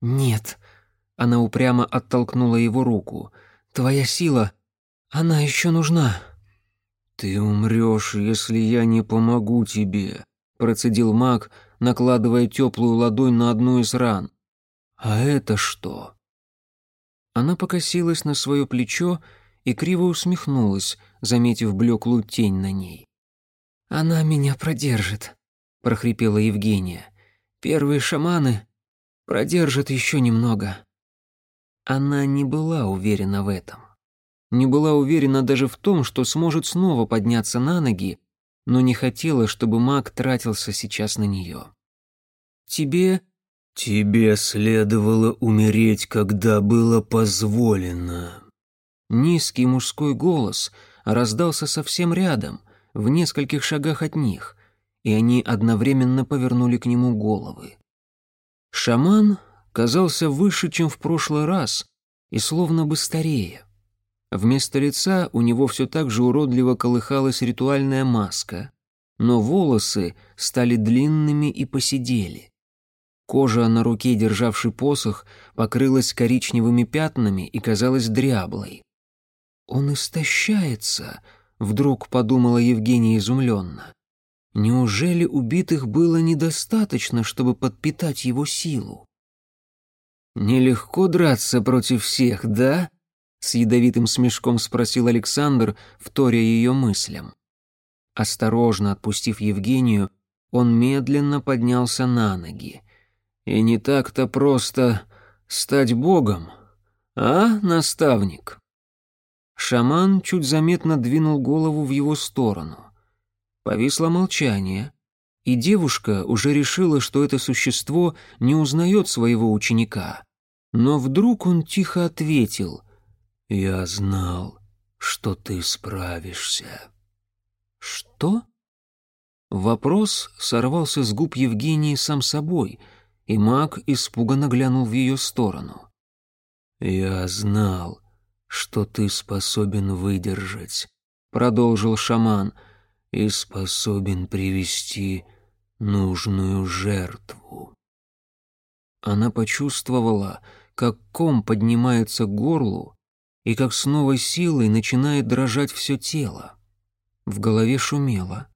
A: «Нет», — она упрямо оттолкнула его руку, — «твоя сила, она еще нужна». «Ты умрешь, если я не помогу тебе», — процедил маг, накладывая теплую ладонь на одну из ран. «А это что?» Она покосилась на свое плечо и криво усмехнулась, заметив блеклую тень на ней. «Она меня продержит», — прохрипела Евгения. «Первые шаманы продержат еще немного». Она не была уверена в этом. Не была уверена даже в том, что сможет снова подняться на ноги, но не хотела, чтобы маг тратился сейчас на нее. «Тебе...» «Тебе следовало умереть, когда было позволено», Низкий мужской голос раздался совсем рядом, в нескольких шагах от них, и они одновременно повернули к нему головы. Шаман казался выше, чем в прошлый раз, и словно бы старее. Вместо лица у него все так же уродливо колыхалась ритуальная маска, но волосы стали длинными и посидели. Кожа на руке, державшей посох, покрылась коричневыми пятнами и казалась дряблой. «Он истощается», — вдруг подумала Евгения изумленно. «Неужели убитых было недостаточно, чтобы подпитать его силу?» «Нелегко драться против всех, да?» — с ядовитым смешком спросил Александр, вторя ее мыслям. Осторожно отпустив Евгению, он медленно поднялся на ноги. «И не так-то просто стать богом, а, наставник?» Шаман чуть заметно двинул голову в его сторону. Повисло молчание, и девушка уже решила, что это существо не узнает своего ученика. Но вдруг он тихо ответил «Я знал, что ты справишься». «Что?» Вопрос сорвался с губ Евгении сам собой, и маг испуганно глянул в ее сторону. «Я знал, что ты способен выдержать», — продолжил шаман, — «и способен привести нужную жертву». Она почувствовала, как ком поднимается к горлу и как с новой силой начинает дрожать все тело. В голове шумело,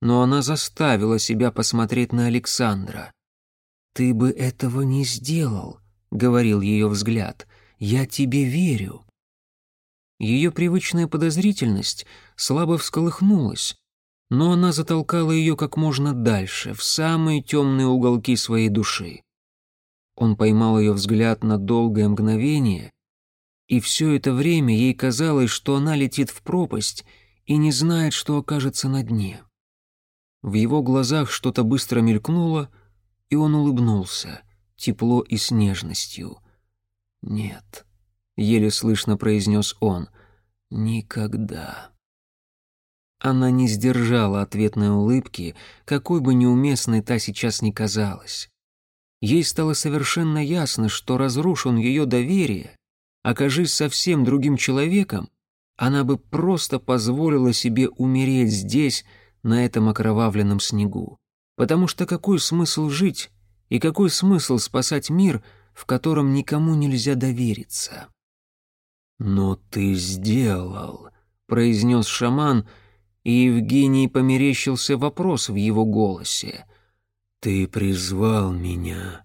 A: но она заставила себя посмотреть на Александра. «Ты бы этого не сделал», — говорил ее взгляд, — «я тебе верю». Ее привычная подозрительность слабо всколыхнулась, но она затолкала ее как можно дальше, в самые темные уголки своей души. Он поймал ее взгляд на долгое мгновение, и все это время ей казалось, что она летит в пропасть и не знает, что окажется на дне. В его глазах что-то быстро мелькнуло, и он улыбнулся, тепло и с нежностью. «Нет», еле слышно произнес он. Никогда. Она не сдержала ответной улыбки, какой бы неуместной та сейчас ни казалась. Ей стало совершенно ясно, что разрушен ее доверие, окажись совсем другим человеком, она бы просто позволила себе умереть здесь, на этом окровавленном снегу. Потому что какой смысл жить и какой смысл спасать мир, в котором никому нельзя довериться? «Но ты сделал», — произнес шаман, и Евгений померещился вопрос в его голосе. «Ты призвал меня,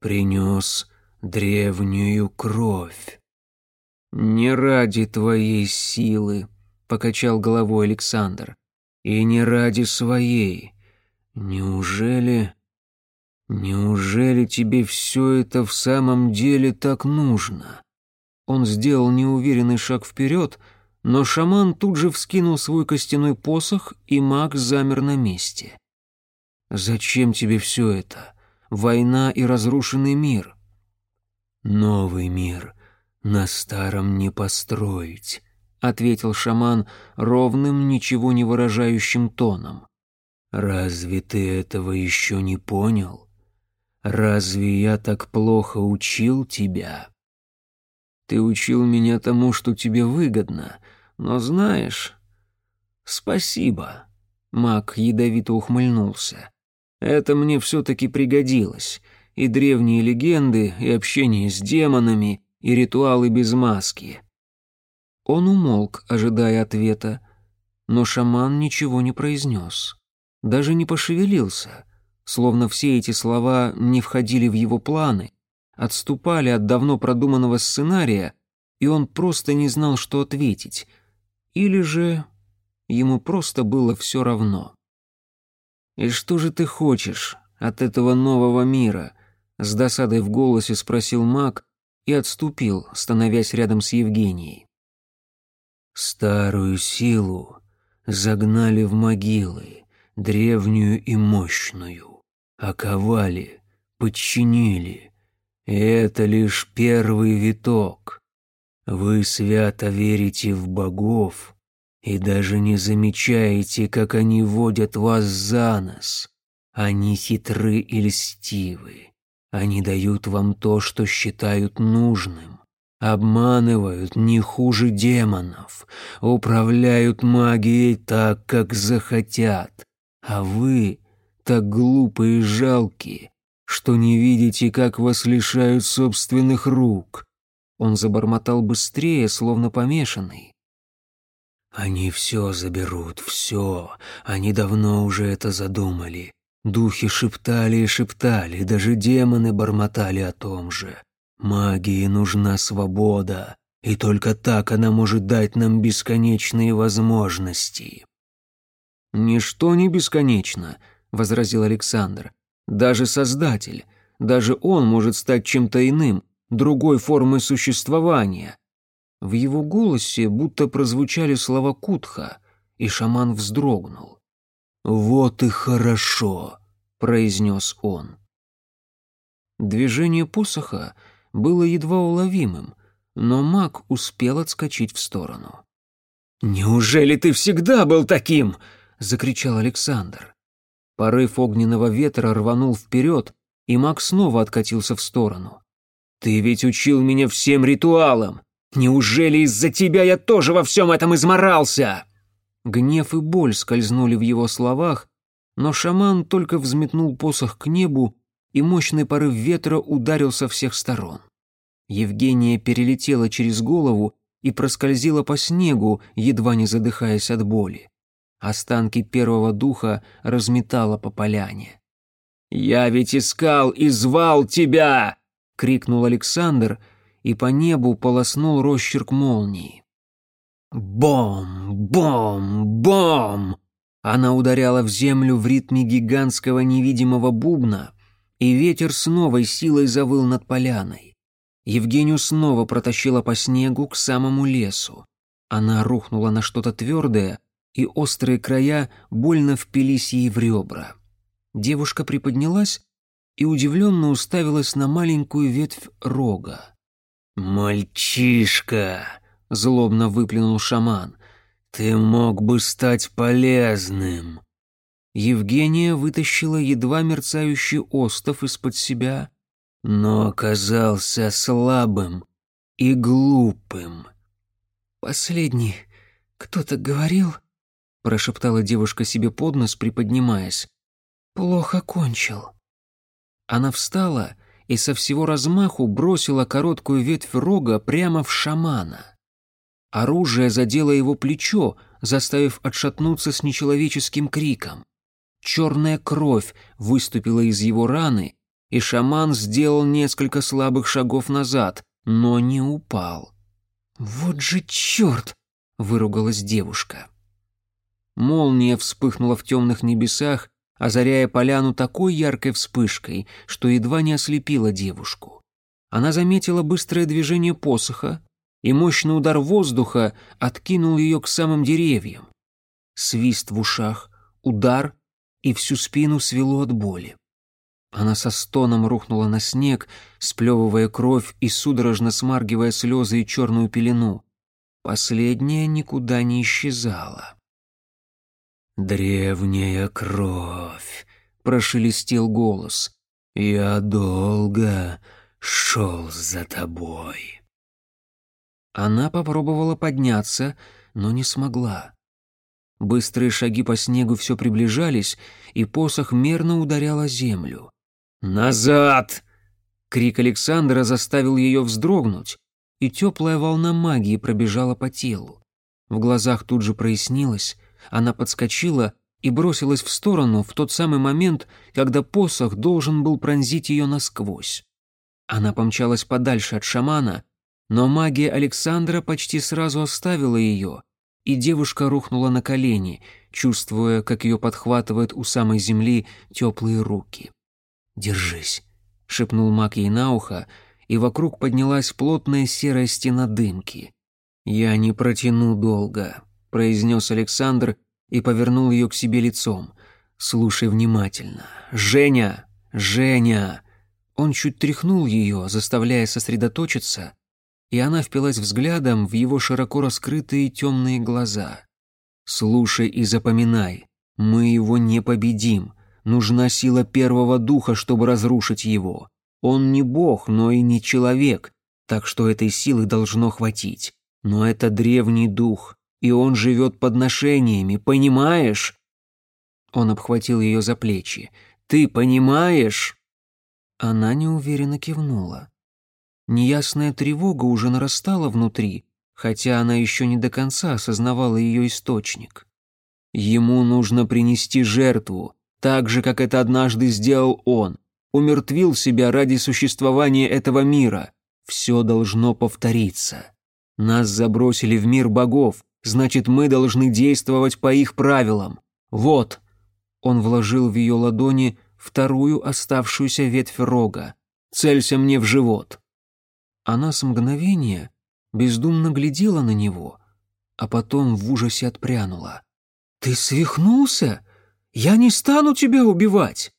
A: принес древнюю кровь». «Не ради твоей силы», — покачал головой Александр, — «и не ради своей. Неужели... Неужели тебе все это в самом деле так нужно?» Он сделал неуверенный шаг вперед, но шаман тут же вскинул свой костяной посох, и маг замер на месте. «Зачем тебе все это? Война и разрушенный мир?» «Новый мир на старом не построить», — ответил шаман ровным, ничего не выражающим тоном. «Разве ты этого еще не понял? Разве я так плохо учил тебя?» Ты учил меня тому, что тебе выгодно, но знаешь... Спасибо. Маг ядовито ухмыльнулся. Это мне все-таки пригодилось. И древние легенды, и общение с демонами, и ритуалы без маски. Он умолк, ожидая ответа, но шаман ничего не произнес. Даже не пошевелился, словно все эти слова не входили в его планы, отступали от давно продуманного сценария, и он просто не знал, что ответить. Или же ему просто было все равно. «И что же ты хочешь от этого нового мира?» С досадой в голосе спросил маг и отступил, становясь рядом с Евгенией. «Старую силу загнали в могилы, древнюю и мощную, оковали, подчинили, это лишь первый виток. Вы свято верите в богов и даже не замечаете, как они водят вас за нос. Они хитры и льстивы. Они дают вам то, что считают нужным. Обманывают не хуже демонов, управляют магией так, как захотят. А вы так глупые и жалкие, что не видите, как вас лишают собственных рук». Он забормотал быстрее, словно помешанный. «Они все заберут, все. Они давно уже это задумали. Духи шептали и шептали, даже демоны бормотали о том же. Магии нужна свобода, и только так она может дать нам бесконечные возможности». «Ничто не бесконечно», — возразил Александр. Даже Создатель, даже он может стать чем-то иным, другой формой существования. В его голосе будто прозвучали слова Кутха, и шаман вздрогнул. «Вот и хорошо», — произнес он. Движение посоха было едва уловимым, но маг успел отскочить в сторону. «Неужели ты всегда был таким?» — закричал Александр. Порыв огненного ветра рванул вперед, и маг снова откатился в сторону. «Ты ведь учил меня всем ритуалам! Неужели из-за тебя я тоже во всем этом изморался?» Гнев и боль скользнули в его словах, но шаман только взметнул посох к небу, и мощный порыв ветра ударил со всех сторон. Евгения перелетела через голову и проскользила по снегу, едва не задыхаясь от боли. Останки первого духа разметало по поляне. «Я ведь искал и звал тебя!» — крикнул Александр, и по небу полоснул росчерк молнии. Бом! Бом! Бом! Она ударяла в землю в ритме гигантского невидимого бубна, и ветер с новой силой завыл над поляной. Евгению снова протащила по снегу к самому лесу. Она рухнула на что-то твердое, и острые края больно впились ей в ребра. Девушка приподнялась и удивленно уставилась на маленькую ветвь рога. «Мальчишка!» — злобно выплюнул шаман. «Ты мог бы стать полезным!» Евгения вытащила едва мерцающий остов из-под себя, но оказался слабым и глупым. «Последний кто-то говорил, прошептала девушка себе под нос, приподнимаясь. Плохо кончил. Она встала и со всего размаху бросила короткую ветвь рога прямо в шамана. Оружие задело его плечо, заставив отшатнуться с нечеловеческим криком. Черная кровь выступила из его раны, и шаман сделал несколько слабых шагов назад, но не упал. «Вот же черт!» — выругалась девушка. Молния вспыхнула в темных небесах, озаряя поляну такой яркой вспышкой, что едва не ослепила девушку. Она заметила быстрое движение посоха, и мощный удар воздуха откинул ее к самым деревьям. Свист в ушах, удар, и всю спину свело от боли. Она со стоном рухнула на снег, сплевывая кровь и судорожно смаргивая слезы и черную пелену. Последняя никуда не исчезала. «Древняя кровь», — прошелестел голос. «Я долго шел за тобой». Она попробовала подняться, но не смогла. Быстрые шаги по снегу все приближались, и посох мерно ударял о землю. «Назад!» Крик Александра заставил ее вздрогнуть, и теплая волна магии пробежала по телу. В глазах тут же прояснилось, она подскочила и бросилась в сторону в тот самый момент, когда посох должен был пронзить ее насквозь. Она помчалась подальше от шамана, но магия Александра почти сразу оставила ее, и девушка рухнула на колени, чувствуя, как ее подхватывают у самой земли теплые руки. «Держись», — шепнул маг ей на ухо, и вокруг поднялась плотная серая стена дымки. «Я не протяну долго», — произнес Александр и повернул ее к себе лицом. «Слушай внимательно. Женя! Женя!» Он чуть тряхнул ее, заставляя сосредоточиться, и она впилась взглядом в его широко раскрытые темные глаза. «Слушай и запоминай. Мы его не победим. Нужна сила первого духа, чтобы разрушить его. Он не бог, но и не человек, так что этой силы должно хватить. Но это древний дух, и он живет подношениями, понимаешь?» Он обхватил ее за плечи. «Ты понимаешь?» Она неуверенно кивнула. Неясная тревога уже нарастала внутри, хотя она еще не до конца осознавала ее источник. Ему нужно принести жертву, так же, как это однажды сделал он. Умертвил себя ради существования этого мира. Все должно повториться. Нас забросили в мир богов, значит, мы должны действовать по их правилам. Вот. Он вложил в ее ладони вторую оставшуюся ветвь рога. Целься мне в живот. Она с мгновения бездумно глядела на него, а потом в ужасе отпрянула. «Ты свихнулся? Я не стану тебя убивать!»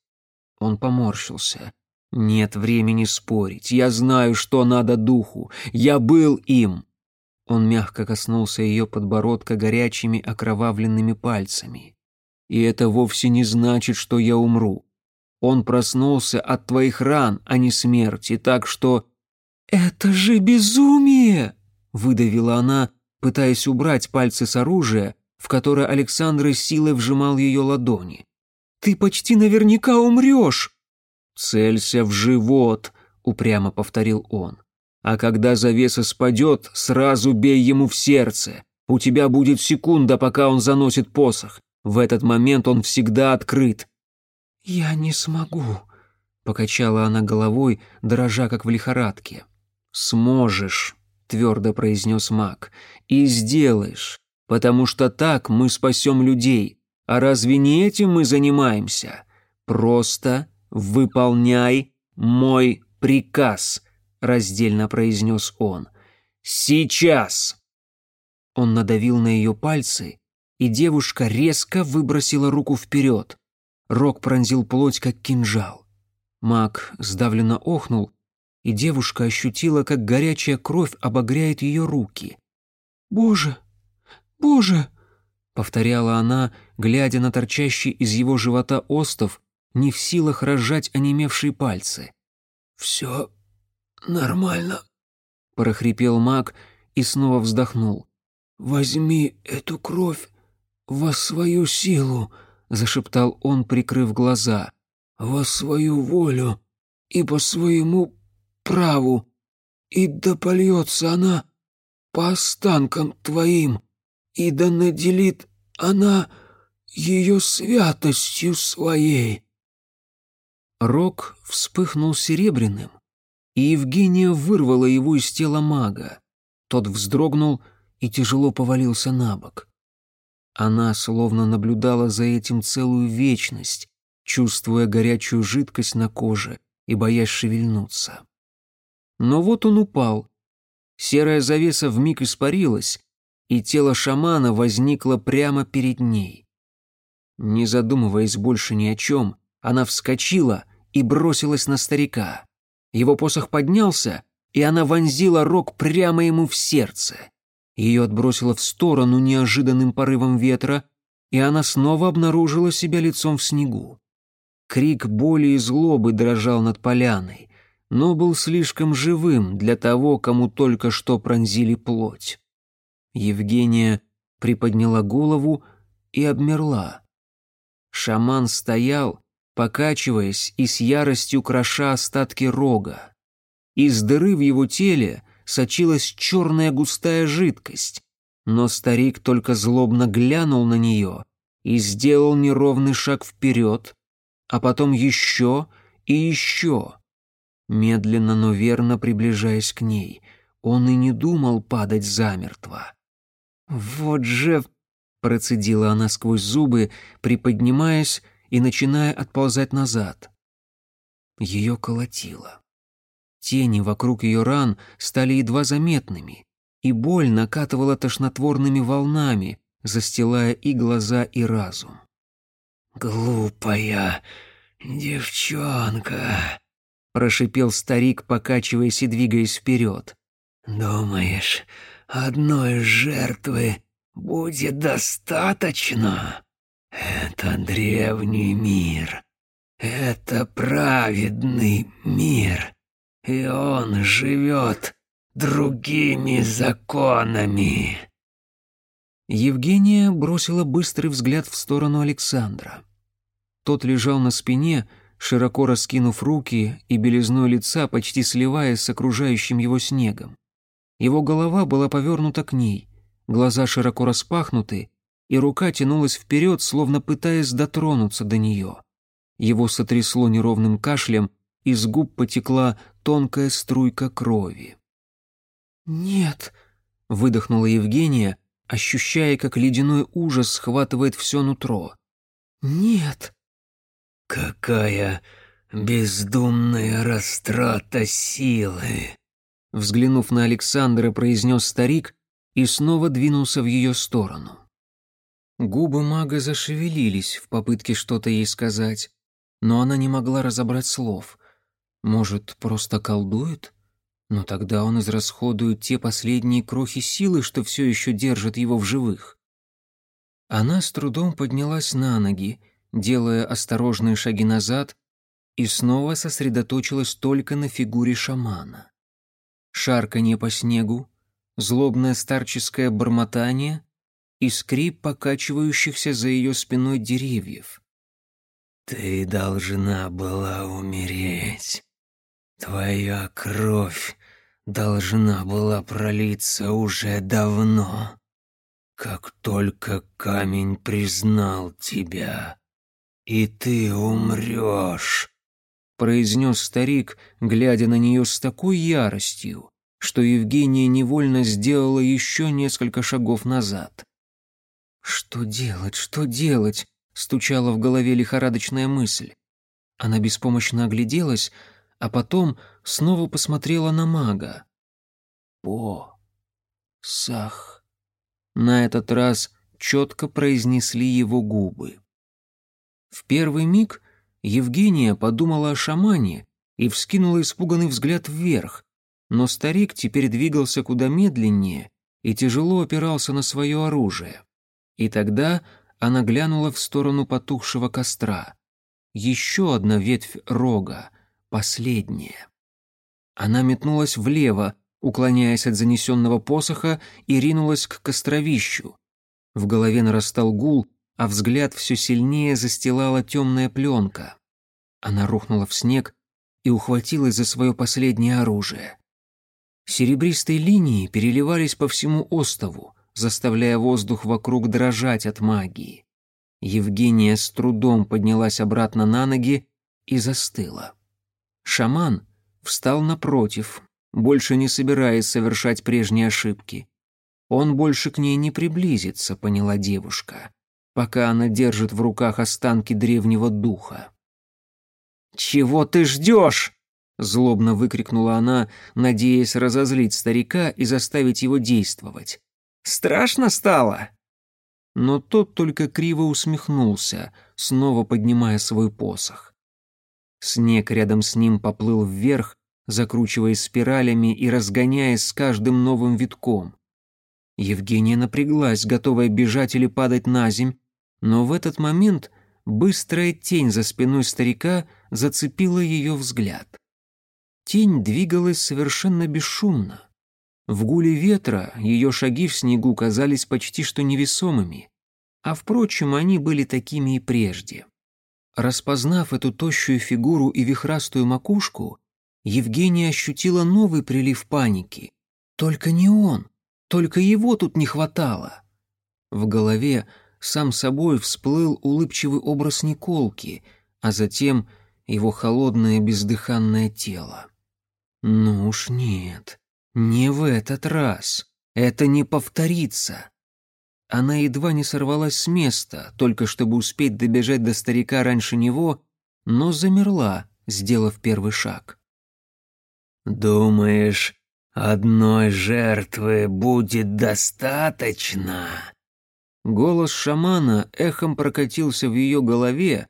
A: Он поморщился. «Нет времени спорить. Я знаю, что надо духу. Я был им. Он мягко коснулся ее подбородка горячими окровавленными пальцами. «И это вовсе не значит, что я умру. Он проснулся от твоих ран, а не смерти, так что...» «Это же безумие!» — выдавила она, пытаясь убрать пальцы с оружия, в которое Александр силой вжимал ее ладони. «Ты почти наверняка умрешь!» «Целься в живот!» — упрямо повторил он. А когда завеса спадет, сразу бей ему в сердце. У тебя будет секунда, пока он заносит посох. В этот момент он всегда открыт». «Я не смогу», — покачала она головой, дрожа как в лихорадке. «Сможешь», — твердо произнес маг, — «и сделаешь, потому что так мы спасем людей. А разве не этим мы занимаемся? Просто выполняй мой приказ» раздельно произнес он. Сейчас. Он надавил на ее пальцы, и девушка резко выбросила руку вперед. Рог пронзил плоть, как кинжал. Маг сдавленно охнул, и девушка ощутила, как горячая кровь обогряет ее руки. «Боже! Боже!» — повторяла она, глядя на торчащий из его живота остов, не в силах разжать онемевшие пальцы. «Все «Нормально», — прохрипел маг и снова вздохнул. «Возьми эту кровь во свою силу», — зашептал он, прикрыв глаза, — «во свою волю и по своему праву, и да польется она по останкам твоим, и да наделит она ее святостью своей». Рок вспыхнул серебряным, и Евгения вырвала его из тела мага. Тот вздрогнул и тяжело повалился на бок. Она словно наблюдала за этим целую вечность, чувствуя горячую жидкость на коже и боясь шевельнуться. Но вот он упал. Серая завеса вмиг испарилась, и тело шамана возникло прямо перед ней. Не задумываясь больше ни о чем, она вскочила и бросилась на старика. Его посох поднялся, и она вонзила рог прямо ему в сердце. Ее отбросило в сторону неожиданным порывом ветра, и она снова обнаружила себя лицом в снегу. Крик боли и злобы дрожал над поляной, но был слишком живым для того, кому только что пронзили плоть. Евгения приподняла голову и обмерла. Шаман стоял, покачиваясь и с яростью кроша остатки рога. Из дыры в его теле сочилась черная густая жидкость, но старик только злобно глянул на нее и сделал неровный шаг вперед, а потом еще и еще. Медленно, но верно приближаясь к ней, он и не думал падать замертво. «Вот же...» — процедила она сквозь зубы, приподнимаясь и начиная отползать назад. Ее колотило. Тени вокруг ее ран стали едва заметными, и боль накатывала тошнотворными волнами, застилая и глаза, и разум.
B: «Глупая девчонка», — прошипел старик, покачиваясь и двигаясь вперед. «Думаешь, одной жертвы будет достаточно? Это древний мир, это праведный мир, и он живет другими законами».
A: Евгения бросила быстрый взгляд в сторону Александра. Тот лежал на спине, широко раскинув руки и белизной лица, почти сливаясь с окружающим его снегом. Его голова была повернута к ней, глаза широко распахнуты, и рука тянулась вперед, словно пытаясь дотронуться до нее. Его сотрясло неровным кашлем, из губ потекла тонкая струйка крови. «Нет», — выдохнула Евгения, ощущая, как ледяной ужас схватывает все нутро. «Нет».
B: «Какая бездумная растрата силы!»
A: Взглянув на Александра, произнес старик и снова двинулся в ее сторону. Губы мага зашевелились в попытке что-то ей сказать, но она не могла разобрать слов. Может, просто колдует? Но тогда он израсходует те последние крохи силы, что все еще держат его в живых. Она с трудом поднялась на ноги, делая осторожные шаги назад, и снова сосредоточилась только на фигуре шамана. Шарканье по снегу, злобное старческое бормотание и скрип покачивающихся за ее спиной деревьев.
B: «Ты должна была умереть. Твоя кровь должна была пролиться уже давно, как только камень признал тебя и ты умрешь», — произнес старик, глядя на нее с такой яростью, что Евгения невольно сделала еще несколько шагов назад. «Что делать, что делать?» — стучала в голове лихорадочная мысль. Она беспомощно огляделась, а потом снова посмотрела на мага. «По... сах...» На этот раз четко произнесли его губы. В первый миг Евгения подумала о шамане и вскинула испуганный взгляд вверх, но старик теперь двигался куда медленнее и тяжело опирался на свое оружие. И тогда она глянула в сторону потухшего костра. Еще одна ветвь рога, последняя. Она метнулась влево, уклоняясь от занесенного посоха, и ринулась к костровищу. В голове нарастал гул, а взгляд все сильнее застилала темная пленка. Она рухнула в снег и ухватилась за свое последнее оружие. Серебристые линии переливались по всему острову, заставляя воздух вокруг дрожать от магии. Евгения с трудом поднялась обратно на ноги и застыла. Шаман встал напротив,
A: больше не собираясь совершать прежние ошибки. Он больше к ней не приблизится, поняла девушка, пока она держит в руках останки древнего духа. «Чего ты ждешь?» — злобно выкрикнула она, надеясь разозлить старика и заставить его действовать. «Страшно стало?» Но тот только криво усмехнулся, снова поднимая свой посох. Снег рядом с ним поплыл вверх, закручиваясь спиралями и разгоняясь с каждым новым витком. Евгения напряглась, готовая бежать или падать на земь, но в этот момент быстрая тень за спиной старика зацепила ее взгляд. Тень двигалась совершенно бесшумно. В гуле ветра ее шаги в снегу казались почти что невесомыми, а, впрочем, они были такими и прежде. Распознав эту тощую фигуру и вихрастую макушку, Евгения ощутила новый прилив паники. Только не он, только его тут не хватало. В голове сам собой всплыл улыбчивый образ Николки, а затем его холодное бездыханное тело. Ну уж нет, не в этот раз. Это не повторится. Она едва не сорвалась с места, только чтобы успеть добежать до старика раньше него, но замерла, сделав первый шаг.
B: «Думаешь, одной жертвы будет достаточно?»
A: Голос шамана эхом прокатился в ее голове,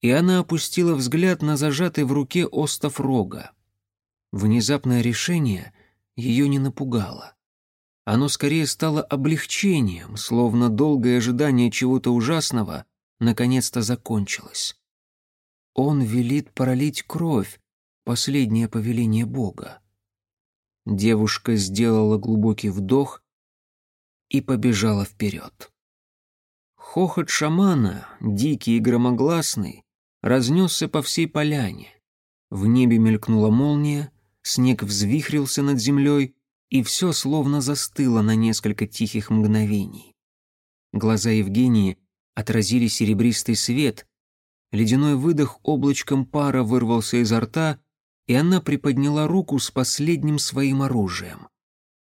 A: и она опустила взгляд на зажатый в руке остов рога. Внезапное решение ее не напугало. Оно скорее стало облегчением, словно долгое ожидание чего-то ужасного наконец-то закончилось. Он велит пролить кровь, последнее повеление Бога. Девушка сделала глубокий вдох и побежала вперед. Хохот шамана, дикий и громогласный, разнесся по всей поляне. В небе мелькнула молния, снег взвихрился над землей, и все словно застыло на несколько тихих мгновений. Глаза Евгении отразили серебристый свет, ледяной выдох облачком пара вырвался изо рта, и она приподняла руку с последним своим оружием.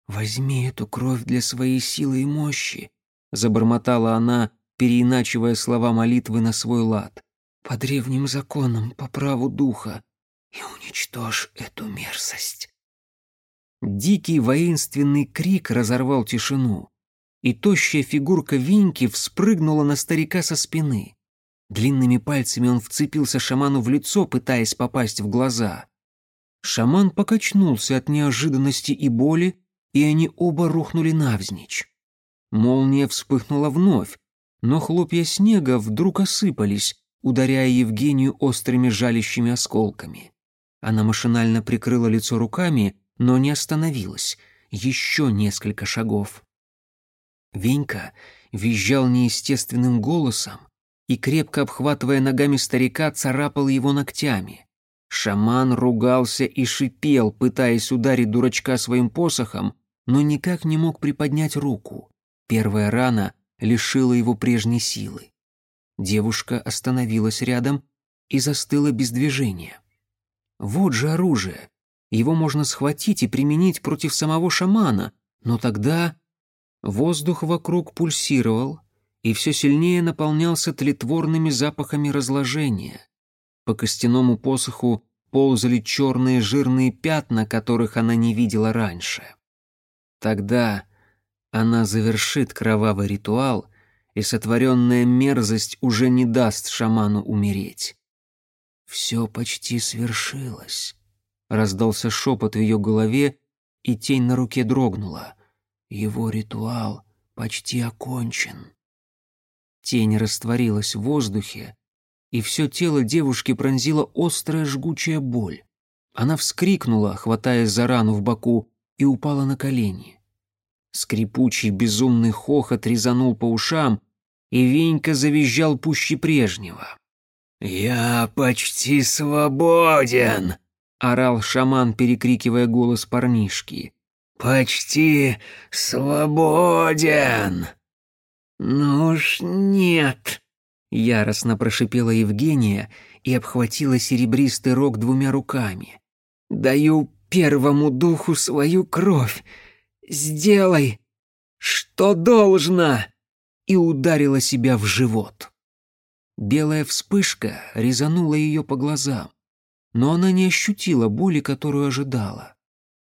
A: «Возьми эту кровь для своей силы и мощи», — забормотала она, переиначивая слова молитвы на свой лад. «По древним законам, по праву духа, и уничтожь эту мерзость». Дикий воинственный крик разорвал тишину, и тощая фигурка Виньки вспрыгнула на старика со спины. Длинными пальцами он вцепился шаману в лицо, пытаясь попасть в глаза. Шаман покачнулся от неожиданности и боли, и они оба рухнули навзничь. Молния вспыхнула вновь, но хлопья снега вдруг осыпались, ударяя Евгению острыми жалящими осколками. Она машинально прикрыла лицо руками, но не остановилась. Еще несколько шагов. Венька визжал неестественным голосом и, крепко обхватывая ногами старика, царапал его ногтями. Шаман ругался и шипел, пытаясь ударить дурачка своим посохом, но никак не мог приподнять руку. Первая рана лишила его прежней силы. Девушка остановилась рядом и застыла без движения. Вот же оружие. Его можно схватить и применить против самого шамана, но тогда воздух вокруг пульсировал и все сильнее наполнялся тлетворными запахами разложения. По костяному посоху ползали черные жирные пятна, которых она не видела раньше. Тогда она завершит кровавый ритуал, и сотворенная мерзость уже не даст шаману умереть. «Все почти свершилось», — раздался шепот в ее голове, и тень на руке дрогнула. «Его ритуал почти окончен». Тень растворилась в воздухе, и все тело девушки пронзила острая жгучая боль. Она вскрикнула, хватаясь за рану в боку, и упала на колени. Скрипучий безумный хохот резанул по ушам, и Венька завизжал пуще прежнего.
B: «Я почти свободен!»
A: — орал шаман, перекрикивая голос парнишки.
B: «Почти свободен!» «Ну уж нет!» — яростно прошипела Евгения и обхватила серебристый рог двумя руками. «Даю первому духу свою кровь. Сделай, что должно!» И ударила себя в живот. Белая вспышка резанула ее по глазам, но она не ощутила боли, которую ожидала.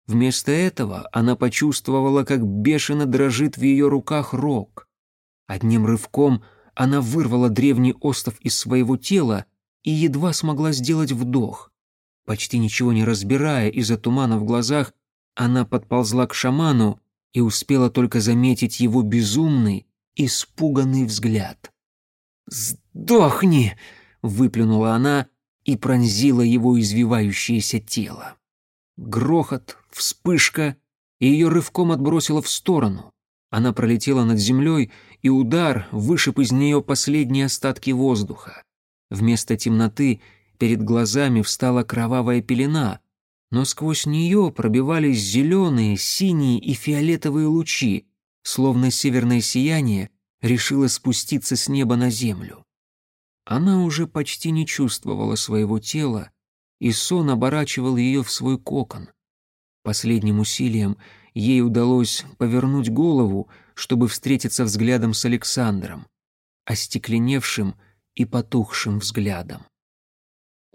B: Вместо этого она почувствовала, как бешено дрожит в ее руках рог. Одним рывком она вырвала древний остов из своего тела и едва смогла сделать вдох. Почти ничего не разбирая из-за тумана в глазах, она подползла к шаману и успела только заметить его безумный, испуганный взгляд. «Сдохни!» — выплюнула она и пронзила его извивающееся тело. Грохот, вспышка, и ее рывком отбросило в сторону. Она пролетела над землей, и удар вышиб из нее последние остатки воздуха. Вместо темноты перед глазами встала кровавая пелена, но сквозь нее пробивались зеленые, синие и фиолетовые лучи, словно северное сияние решило спуститься с неба на землю. Она уже почти не чувствовала своего тела, и сон оборачивал ее в свой кокон. Последним усилием ей удалось повернуть голову, чтобы встретиться взглядом с Александром, остекленевшим и потухшим взглядом.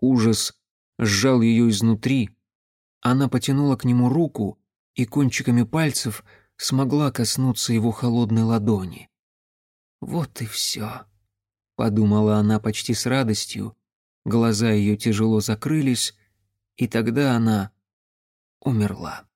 B: Ужас сжал ее изнутри, она потянула к нему руку и кончиками пальцев смогла коснуться его холодной ладони. «Вот и все», — подумала она почти с радостью, глаза ее тяжело закрылись, и тогда она умерла.